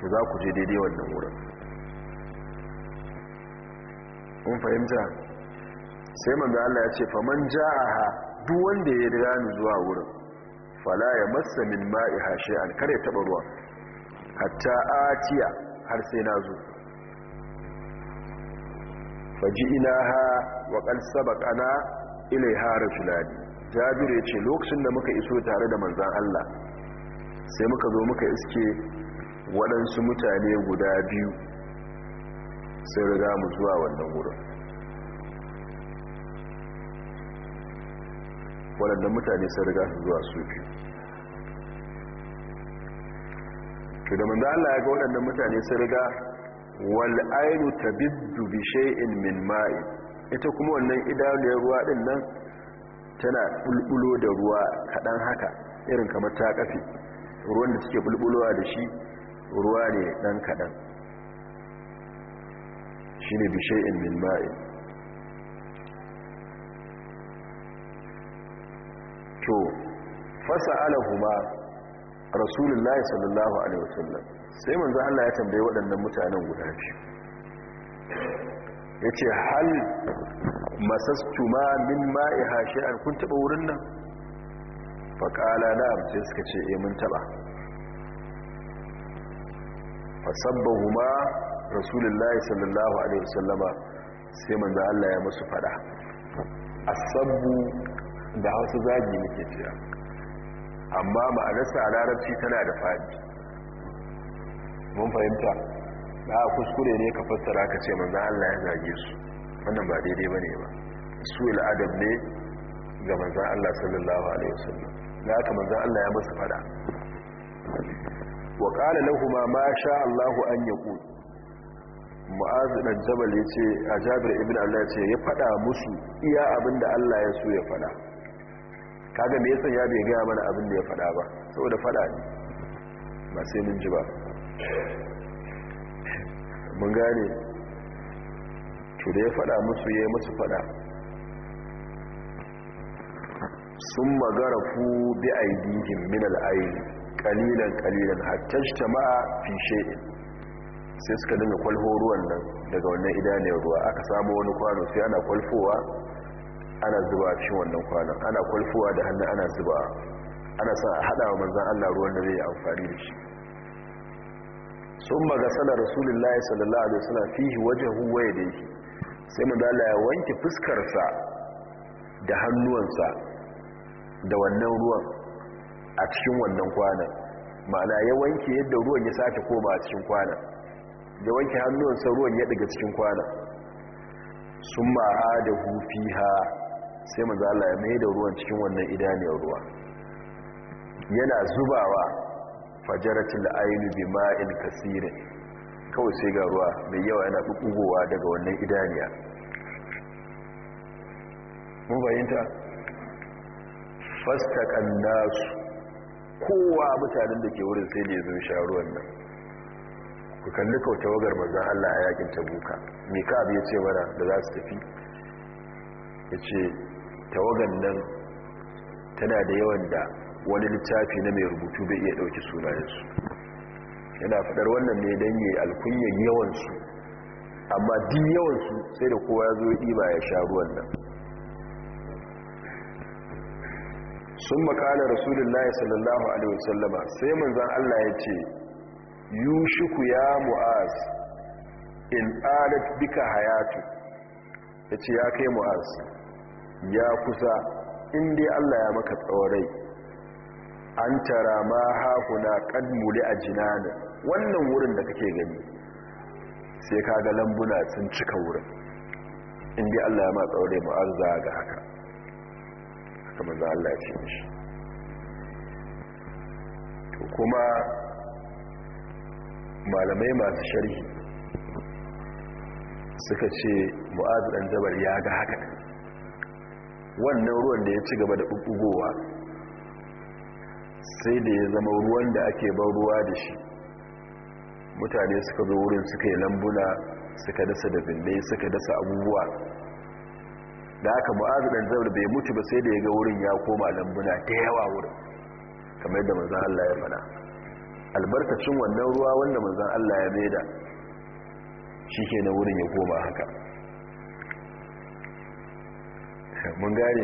To za ku je daidai wannan wurin. Kun fahimta? Sai manzo Allah ya ce faman ja'aha duk wanda ya riga ni zuwa wurin fala ya massa min ma'iha shay'an kare taba ruwa hatta atiya har sai na zo. Faji'inaha wa qad sabaqana ilaiha rajulani. Jabiru ya ce lokacin da muka iso tare da manzan Allah sai muka zo muka iske waɗansu mutane guda biyu. Sai riga mu zuwa wannan wurin. Waɗannan mutane sai riga su zuwa su biyu to da manzan Allah ya ga waɗannan mutane sai riga wal'ainu tabiddu bi shay'in min ma'i. Ita kuma wannan idanun ruwa ɗin nan tana bulbulo da ruwa kaɗan haka irin kamar ta kafe ruwan da suke bulbulowa da shi ruwa ne ɗan kaɗan. Shi ne bishe'in min ma'in to fasa alahuma rasulullahi sallallahu alaihi wasallam. Sai manzo Allah ya tambaye waɗannan mutanen guda biyu. Ya ce hal masastuma min ma'i hashe an kun taɓa wurin nan? Faƙala na sai suka ce e mun taɓa. Fasabbahu ma rasulullahi sallallahu alaihi wasallama sai manzo Allah ya musu fada. Asabbu da hausa zagi nake cewa. Amma ma'anarsa a larabci tana da faɗi. Mun fahimta? Ba kuskure ne ka fassara ka ce manzo Allah ya zage su. Wannan ba daidai ba ne ba. Su al'adab ne ga manzo Allah sallallahu alaihi wasallam. Da haka manzo Allah ya musu fada. Wa qala lahumu ma sha Allahu an yaqul mu'azu dan jabal ya ce a jabir ibn allah ce ya fada musu iya abin da allah ya so ya fada kaga me yasa ya bai gaya mana abin da ya fada ba? Saboda fada ne. Ba sai mun ji ba. Mun gane? To da ya fada musu ya yi musu fada sun magara fu bi aidihim min al'ayi kalilan kalilan hatta jama'a fi shay'in. Sai suka dinga kwalho ruwan nan daga wannan idaniyar ruwa. Aka samu wani kwano sai ana kwalfowa ana zuba cikin wannan kwanon. Ana kwalfowa da hannu ana zuba ana sa a haɗa wa manzan Allah ruwan da zai yi amfani da shi. Sun magasala rasulullahi sallallahu alaihi wasallam fihi wajahu wa yadayhi. Sai manzala ya wanke fuskarsa da hannuwansa da wannan ruwan a cikin wannan kwanon. Ma'ana ya wanke yadda ruwan ya sake koma a cikin kwanon. Da wanke hannuwansa ruwan ya daga cikin kwana. Sun ma'a da hufi ha sai mazala ya mai da ruwan cikin wannan idaniyar ruwa. Yana zubawa fajaratul ainu bi ma'in kasirin kawai sai ga ruwa mai yawa yana bugowa daga wannan idaniya. Mun fahimta? Fastakan nasu. Kowa mutanen da ke wurin sai da ya zo sha ruwan nan. Ku kalli wagar manzan Allah a yaƙin tabuka. Mai ka abu ya ce mana da za su tafi. Ya ce tawagan nan tana da yawan da wani littafi na mai rubutu bai iya ɗauki sunayensu. Yana faɗar wannan ne don yi alkunyar yawansu. Amma din yawansu sai da kowa ya zo ɗiba ya sha ruwan nan. Sun makala rasulullahi sallallahu alaihi wasallama sai manzan Allah ya ce yushiku ya mu'az in alat bika hayatu. Ya ce ya kai mu'az ya kusa inda Allah ya maka tsawarai an tara ma hakuna kadmuli a jinanin wannan wurin da kake gani sai ka ga lambuna sun cika wurin. Inda Allah ya ma tsawarai mu'az za ga haka. Haka maza Allah ce mishi. Kuma malamai masu sharhi suka ce mu'azu ɗan jabar ya ga haka. Wannan ruwan da ya ci gaba da ɓuɓɓugowa sai da ya zama ruwan da ake ban ruwa da shi. Mutane suka zo wurin suka yi lambuna suka dasa da bindai suka dasa abubuwa. Da haka mu'azu ɗan jabar bai mutu ba sai da ya ga wurin ya koma lambuna ta yawa wurin kamar da manzan Allah ya fana albarkacin wannan ruwa wanda manzan Allah ya maida shi ke na wurin ya koma haka mun gane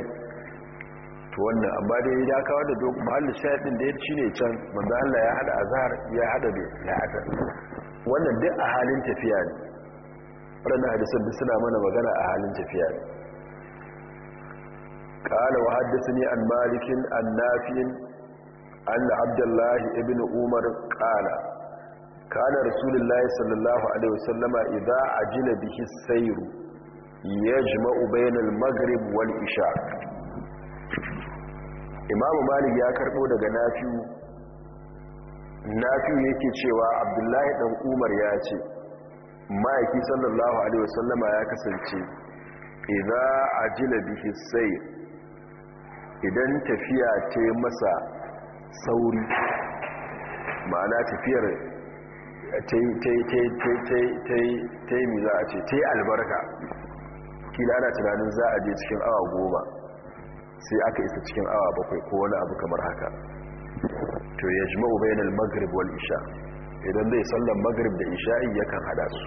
to wannan amma dai ya kawo da duk mahalli shaɗin da ya ci ne can manzan Allah ya hada azhar ya hada da ya hada wannan duk a halin tafiya ne waɗannan hadisan duk suna mana magana a halin tafiya ne قال وحدثني عن مالك عن نافع anna abdullahi ibn umar qala kana rasulullahi sallallahu alaihi wasallama idza ajila bihi sayr yajma'u bayna al-maghrib wal isha imamu malik ya karbo daga nafi'u nafi'u yake cewa abdullahi dan umar ya ce ma'aiki sallallahu alaihi wasallama ya kasance idza ajila bihi sayr idan tafiya ta masa sauri. Ma'ana tafiyar ta yi za a ce ta yi albarka. Kila ana tunanin za a je cikin awa goma sai aka isa cikin awa bakwai ko wani abu kamar haka. To ya ji ma'ubainal magrib wal isha. Idan zai sallan magrib da isha'in yakan hada su.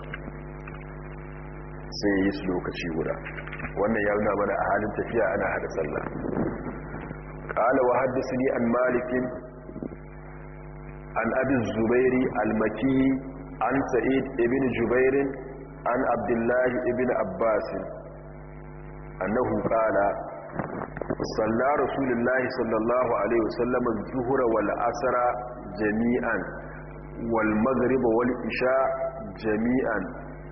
Sai yi su lokaci guda. Wannan ya nuna mana a halin tafiya ana hada sallah. Wa haddasa an malikin an abin zubairi almaki an sa'id ibn jubairin an abdullahi ibn abbasin annahu ƙala salla rasulullahi sallallahu alaihi wasallam zuhura wal asara jami'an wal magriba wal isha jami'an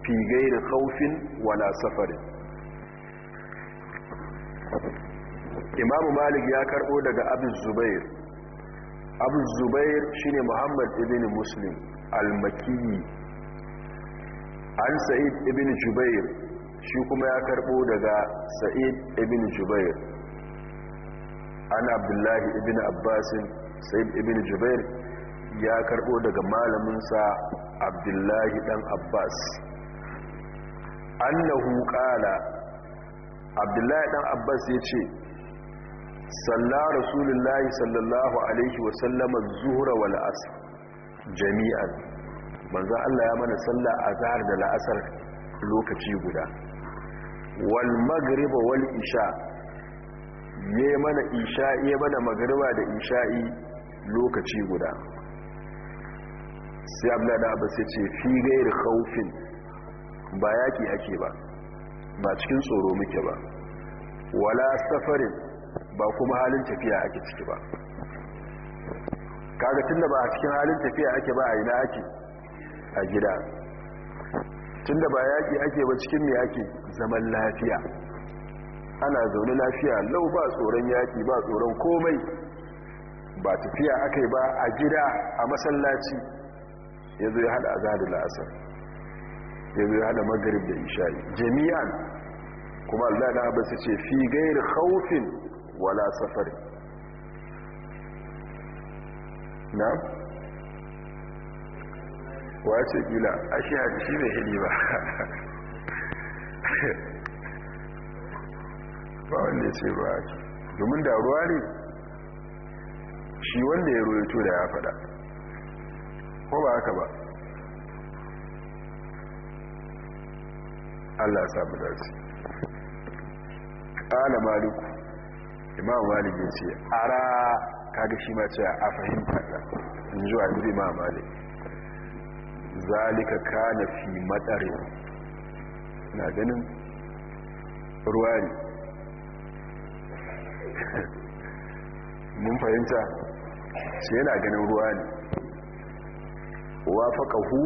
fi gairi khawfin wala safarin imamu malik ya karbo daga abu zubair. Abu zubair shine muhammad ibn muslim al-makiyi an sa'id ibn jubair shi kuma ya karbo daga sa'id ibn jubair. An abdullahi ibn abbasin sa'id ibn jubair ya karbo daga malaminsa abdullahi dan abbas. Annahu qala abdullahi dan abbas ya ce salla rasulullahi sallallahu alaihi wasallama zuhra wal asr jami'an manzo Allah ya mana salla azhar da la'asar lokaci guda wal maghrib wal isha ya mana isha'i ya mana magriba da isha'i lokaci guda sai abdullahi dan abbas ya ce fi gairi khawfin ba yaki ake ba ba cikin tsoro muke ba wala safarin ba kuma halin tafiya ake ciki ba. Kaga tunda ba a cikin halin tafiya ake ba a ina ake? A gida. Tunda ba yaki ake ba cikin me ake? Zaman lafiya. Ana zaune lafiya lau ba tsoron yaki ba tsoron komai. Ba tafiya aka ba a gida a masallaci. Ya zo ya hada azadu la'asar. Ya zo ya hada magarib da isha'i. Jami'an. Kuma allah na ba su ce fi gairi haufin wala safari na? wace gila a shi haɗi shi ne hili ba ba wanda ce ba domin da ruwa ne shi wanda ya roito da ya fada ko ba haka ba Allah imam malik ya ce ara kaga shi ma ce a fahimta ta. In ji wa yanzu imam malik. Zalika kana fi matsari. Na ganin ruwa ne. Mun fahimta? Shi yana ganin ruwa ne. Wa faƙahu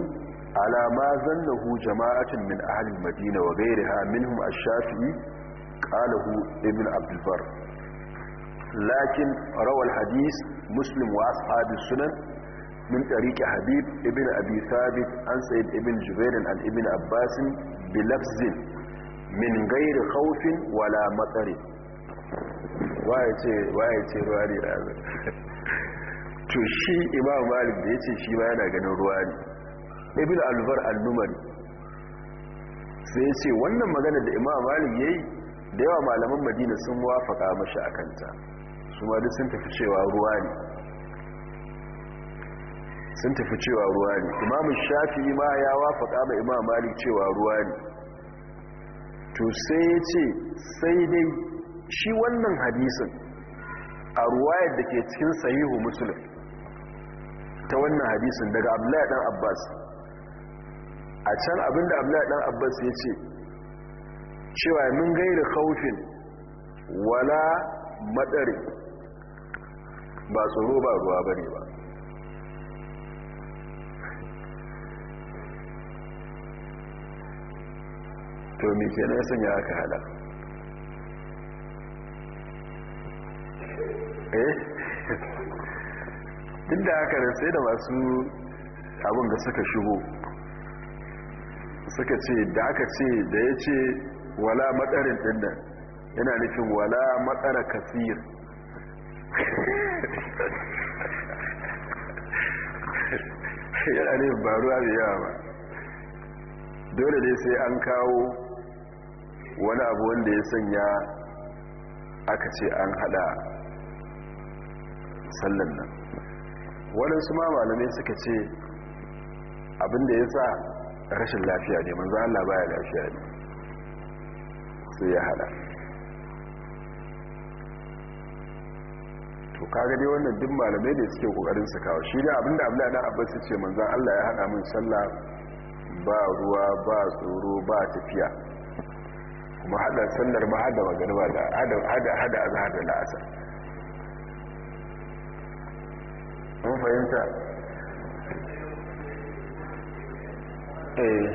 ala ma zannahu jama'atun min ahli madina wa ghayriha minhum ash-shafi'i qalahu ibn abd al-bar lakin rawa al-hadith muslim wa ashab sunan min tariqi habib ibn abi thabit an sayyid ibn jubair an ibn abbas bi min ghairi khawfin wala matsari waye ce ruwa ne to shi imam malik da ya ce shi ba yana ganin ruwa ne ibn alvar al-numari sai ya ce wannan magana da imam malik ya yi da yawa malaman madina sun wafaka mashi a kanta su ma duk sun tafi cewa ruwa ne. Sun tafi cewa ruwa ne. Imam shafi ma ya wafaka ma imam malik cewa ruwa ne. To sai ya ce sai dai shi wannan hadisin a ruwayar da ke cikin sahihu musulun ta wannan hadisin daga abdullahi dan abbas. A can abin da abdullahi dan abbas ya ce cewa mun gaira kaufin wala matsari ba tsoro ba ruwa ba ne ba. To me ke na sanya aka hada? Eh? Duk da haka da sai da masu abin da suka shigo suka ce da aka ce da ya ce wala matsarin ɗin nan. Yana nufin wala matsara kasir yana nufin ba ruwa da yawa ba. Dole ne sai an kawo wani abu wanda ya sanya aka ce an hada sallan nan. Waɗansu ma malamai suka ce abin da ya sa rashin lafiya ne manzo Allah baya lafiya ne sai ya hada to kaga dai wannan duk malamai ne suke ƙoƙarin su kawo. Shi ne abin da abdullahi dan abbas ce manzon Allah ya hada min sallah ba ruwa ba tsoro ba tafiya. Kuma hada sallar ma hada magariba da hada hada hada azhar da la'asar. Mun fahimta? Eh.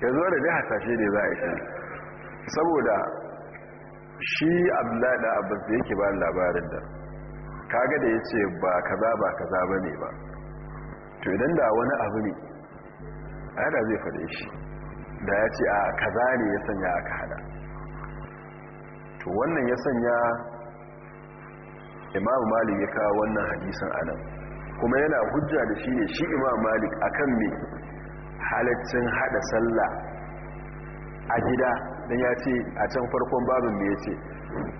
Yanzu da dai hasashe ne za a yi saboda shi abdullahi da abbas da yake ba labarin da kaga da ya ce ba kaza ba kaza ba ne ba. To idan da wani abu ne ana zai faɗe shi. Da ya ce a kaza ne ya sanya aka hada to wannan ya sanya imam malik ya kawo wannan hadisan a nan kuma yana hujja da shi ne shi imam malik akan me? Halaccin hada sallah a gida don ya ce a can farkon babin da ya ce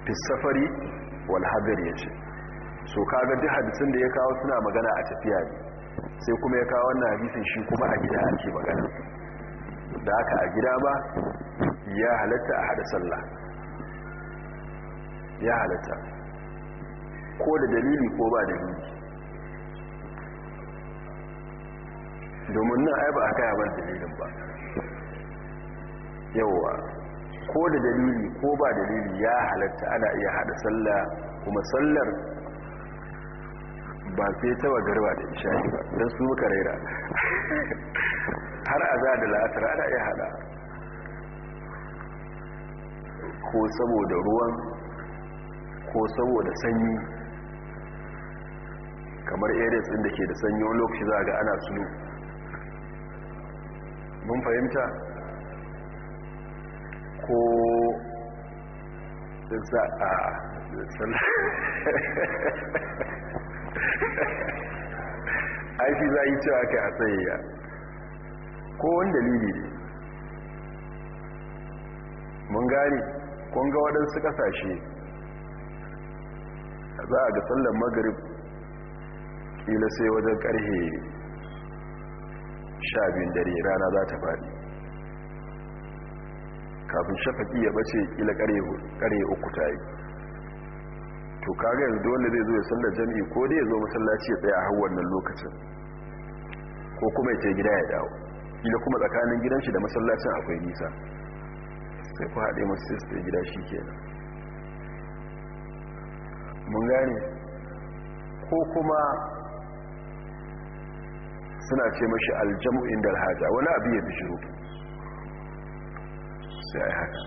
fisafari walhagar ya ce so kaga duk hadisun da ya kawo suna magana a tafiya ne. Sai kuma ya kawo wannan hadisun shi kuma a gida ake magana. Da haka a gida ba ya halatta a hada sallah. Ya halatta. Ko da dalili ko ba dalili. Domin nan ai ba a kaya dalilin ba. Yauwa. Ko da dalili ko ba dalili ya halatta ana iya hada sallah kuma sallar ba sai ta garba da isha'i ba don su muka raira har a za da la'asar ana iya hada ko saboda ruwan ko saboda sanyi. Kamar areas inda ke da sanyi wani lokaci za ga ana sulu. Mun fahimta? Ko za a aiki za yi cewa kai a tsayayya ko wani dalili ne. Mun gani kun ga waɗansu ƙasashe. Za a ga sallan magarib ƙila sai wajen ƙarhe sha biyun dare rana za ta faɗi. Kafin shafaƙi ya bace ƙila ƙare uku ta yi. To kaga yanzu dole zai zo ya sallar jami'i ko dai ya zo masallaci ya tsaye a hau wannan lokacin ko kuma ya ce gida ya dawo. Ƙila kuma tsakanin gidan shi da masallacin akwai nisa. Sai ku haɗe masu sai gida shi kenan mun gane? Ko kuma suna ce mashi aljamu inda alhaja wani abu ya bishiru sai ya haka.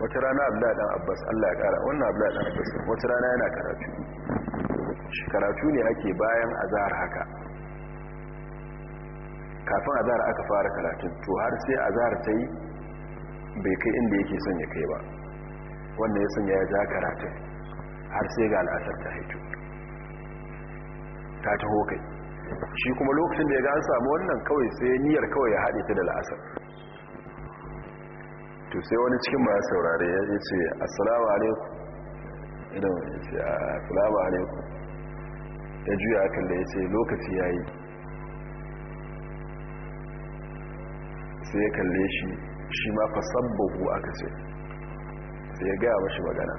Wata rana abu dan abbas allah ya kara wannan abu dan abbas wata rana yana karatu. Karatu ne ake bayan azahar haka. Kafin azahar aka fara karatun to har sai azahar ta yi bai kai inda yake son ya kai ba. Wannan ya sanya ya ja karatun har sai ga al'asar ta haitu ta taho kai. Shi kuma lokacin da ya ga an samu wannan kawai sai niyyar kawai ya haɗe ta da la'asar to sai wani cikin ba saurare ya ce assalamu alaikum. Idan ya ce assalamu alaikum. Ya juya akan da ya ce lokaci ya yi. Sai ya kalle shi shi ma fasabbahu aka ce. Sai ya gaya mashi magana.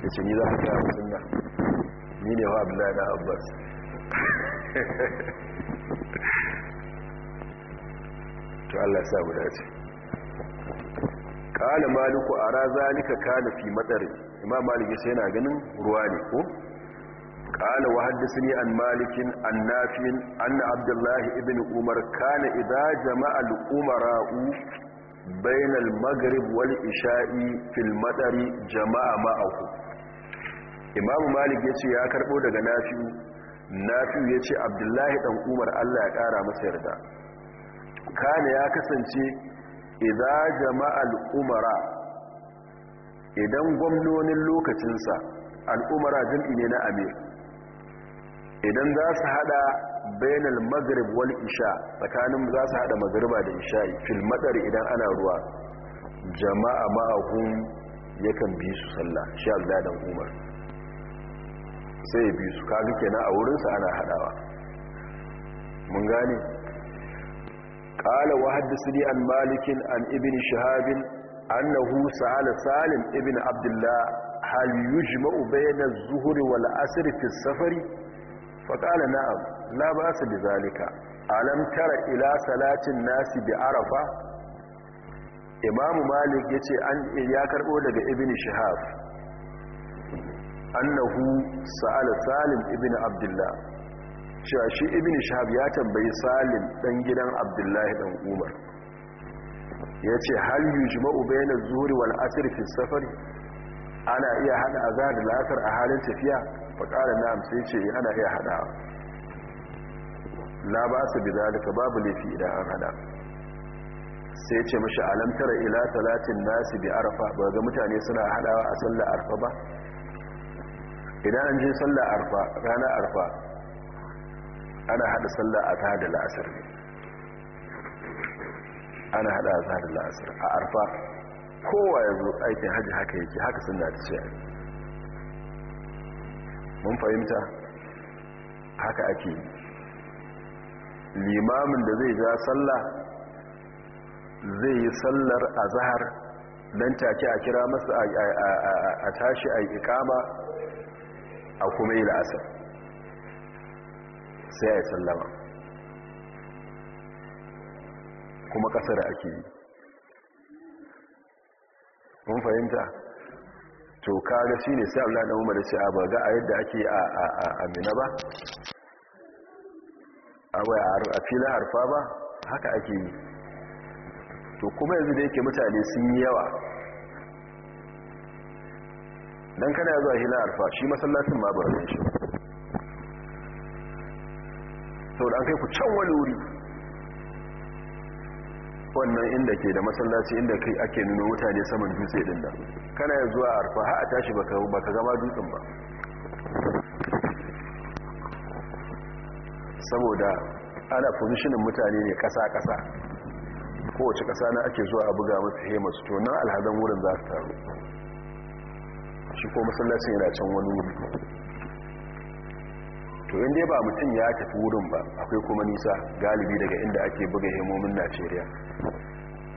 Ya ce ni za ka gaya mutum na ni ne wa abdullahi na abbas. To Allah ya samu dace. Kala maliku ara zalika kana fi madari imam malik sai yana ganin ruwa ne ko? Kala wa haddathani an malikin an anna abdullahi ibn umar kana idza jama'a al-umara'u bayna al-maghrib wal isha'i fil madari jama'a ma'ahu. Imam malik ya ce ya karbo daga nafi'u. Nafi'u ya ce abdullahi dan umar Allah ya kara masa yarda. Kana ya kasance idza jama'al umara idan gwamnonin lokacinsa al'umara jam'i ne na amir. Idan za su hada bainal maghrib wal isha tsakanin za su hada magriba da isha'i fil madari idan ana ruwa jama'a ma'ahum yakan bi su sallah shi aldadan umar. Sai ya bi su kaga kenan a wurinsa ana hadawa mun gane? An malikin an ibn shihab annahu sa'ala salim ibn abdullah hal yujma'u bayna az-zuhri wal 'asr fi as-safari fa qala na'am la ba'sa bi zalika alam tara ila salatin nasi bi arafa imamu malik ya ce an ya karbo daga ibn shihab annahu sa'ala salim ibn abdullah cewa shi ibn shahab ya tambayi salim dan gidan abdullahi dan umar. Ya ce hal yujma'u bayna zuhri wal asr fi safari ana iya hada azhar da lasar a halin tafiya? Fa qala na'am. Sai ce ana iya hadawa. La ba su bizalika babu lafi idan an hada. Sai ce mashi alam tara ila talatin nasi bi arfa ba ga mutane suna hadawa a sallar arfa ba. Idan an je sallar arfa ranar arfa ana hada sallar azhar da la'asar ana hada azhar da la'asar. A arfa kowa ya zo aikin hajji haka yake haka sunna ta ce mun fahimta? Haka ake limamin da zai ja sallah zai yi sallar azhar dan take a kira masa a tashi a ikama a kuma yi la'asar. Sai ya sallama. Kuma ƙasar ake yi. Mun fahimta? To kaga shi ne sai abu da umar ce a baga a yadda ake a amina ba? A filin harfa ba? Haka ake yi. To kuma yanzu da yake mutane sun yi yawa. Don kana zuwa filin harfa shi masallacin ma ba shi saboda an kai ku can wani wuri. Wannan inda ke da masallaci inda kai ake nuna mutane saman dutse din da kana ya zuwa arfa ha a tashi baka gama dutsen ba. Saboda ana positionin mutane ne kasa-kasa kowace kasa na ake zuwa a buga masu hemas to nan alhadan wurin za su taru. Shi ko masallacin yana can wani wuri. To inda ba mutum ya tafi wurin ba akwai kuma nisa galibi daga inda ake buga hemomin najeriya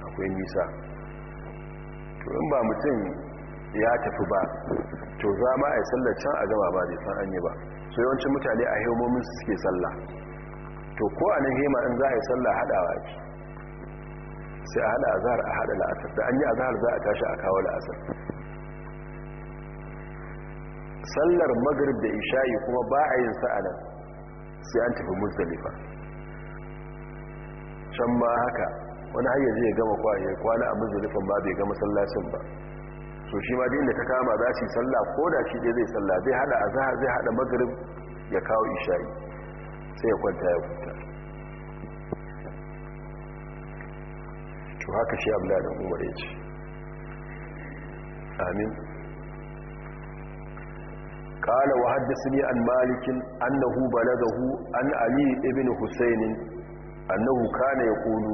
akwai nisa. To in ba mutum ya tafi ba to za ma a yi sallar can a gaba ba zai san an yi ba. So yawancin mutane a hemomin su suke sallah. To ko a nan hema in za a yi sallah haɗawa ce sai a haɗa azahar a haɗa la'asar. Da an yi azahar za a tashi a kawo la'asar. Sallar magrib da isha'i kuma ba a yin sa'adan sai an tafi muzdalifa. Can ma haka wani hanyar zai gama kwana a muzdalifan ba bai gama sallacin ba. So shi ma da ta kama za su yi sallah ko da shi zai sallah zai hada azhar zai hada magrib ya kawo isha'i sai ya kwanta ya kuta haka shi da umar ya ce. Amin. قال وحدثني عن مالك أنه بلغه عن علي ابن حسين أنه كان يقول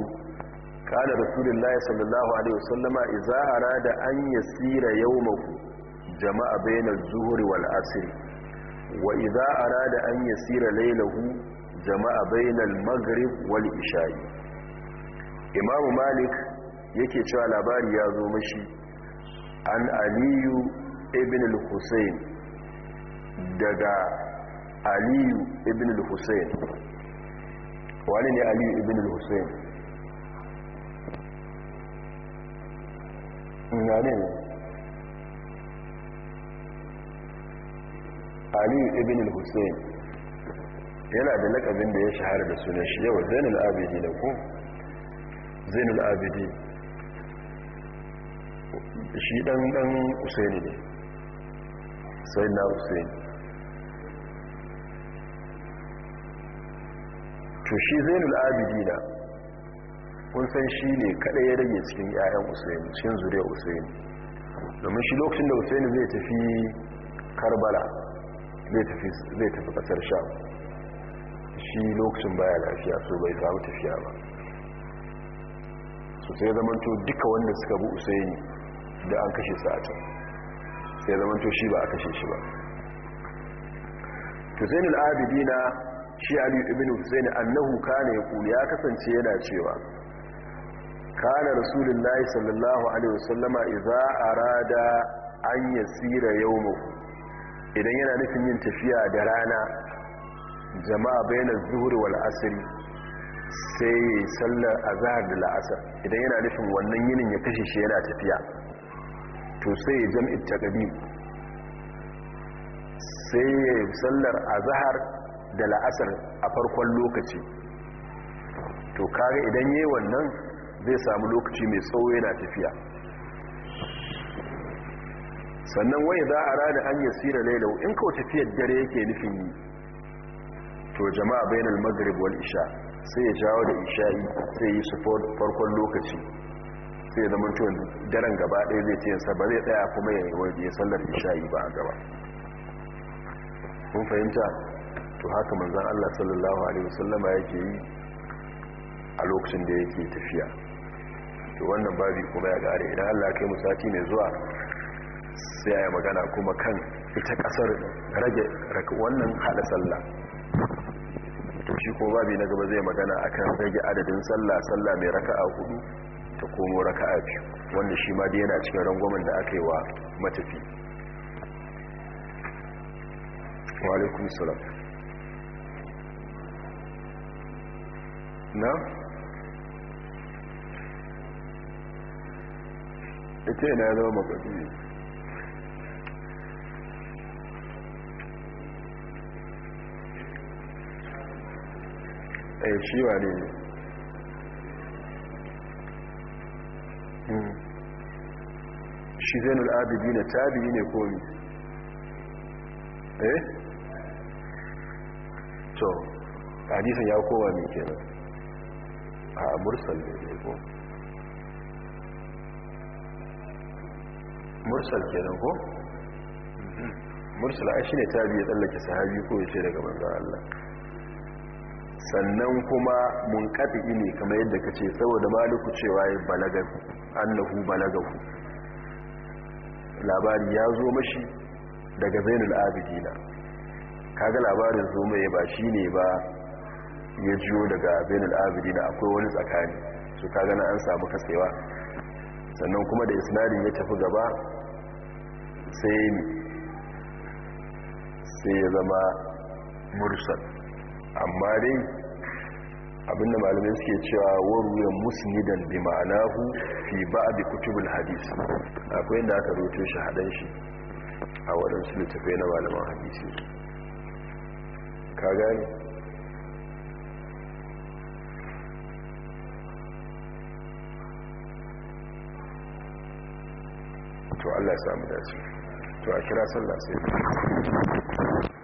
كان رسول الله صلى الله عليه وسلم إذا أراد أن يسير يومه جمع بين الظهر والعصر وإذا أراد أن يسير ليله جمع بين المغرب والإشاء إمام مالك yake cewa labari ya zo mashi an aliyu ibn al-husayn daga aliyu ibn al-hussein wani ne aliyu ibn al-hussein ina ne? Aliyu ibn al-hussein yana da lakabin da ya shahara da sunan shi yawa zainul abidi da ku zainul abidi shi dan dan husaini ne. Sai na husaini. To shi zainul abidina kun san shi ne kada ya rage cikin 'ya'yan usaini cikin zuriya usaini domin shi lokacin da usaini zai tafi karbala zai tafi ƙasar sha shi lokacin baya lafiya so bai samu tafiya ba. Su sai zamanto duka wanda suka bi usaini da an kashe su a can. Sai zamanto shi ba a kashe shi ba. To zainul abidina shi ali ibn husayn annahu kana yaqul ya kasance yana cewa kana rasulullahi sallallahu alaihi wasallama idza arada an yasira yawmu idan yana nufin yin tafiya da rana jama'a bainaz zuhri wal asri sai sallar azhar da la'asar. Idan yana nufin wannan yinin ya kashe shi yana tafiya to sai ya jam'i taqdim. Sai sallar azhar da la'asar a farkon lokaci. To kare idan yayi wannan zai samu lokaci mai tsawo yana tafiya. Sannan wai za a rada an yasira lailau in kawo tafiyar dare yake nufin yi. To jama'a bainal maghrib wal isha sai ya jawo da isha'i sai yi su farkon lokaci. Sai ya zama tuwon daren gaba ɗaya zai ce yansa ba zai ɗaya kuma ya yi sallar isha'i ba a gaba. Kun fahimta? To haka manzan Allah sallallahu alaihi wasallama yake yi a lokacin da yake tafiya. To wannan babi kuma ya gare idan Allah kai mu sati mai zuwa sai ya magana kuma kan ita ƙasar rage wannan hada sallah. To shi ko babi na gaba zai magana akan rage adadin sallah sallah mai raka'a huɗu ta komo raka'a biyu wanda shi ma dai yana cikin rangwamen da aka yi wa matafi. Wa alaikum salam. Na ita yana zama makasiri a shi wa ne shi zainul abidi na tabi ne komi eh? To hadisun ya kowa ne kenan mursal ne ko? Mursal kenan ko? Mursal ai shine tabi ya tsallake sahabi ko ya ce daga manzon Allah. Sannan kuma munqati ne kamar yadda kace saboda maliku cewa ya balaga annahu balagahu. Labari ya zo mashi daga zainul abidina. Kaga labarin zo mai ba shine ba ya jiyo daga zainul abidina akwai wani tsakani. Su kaga na an samu katsewa sannan kuma da isnadin ya tafi gaba sai sai ya zama mursal. Amma dai abin da malamai suke cewa waruwan musnidan bi ma'anahu fi ba'd kutubul hadis akwai inda aka roto shi hadan shi a waɗansu littafai na malaman hadisi. Ka gani? To Allah ya samu dace. To a kira sallah sai.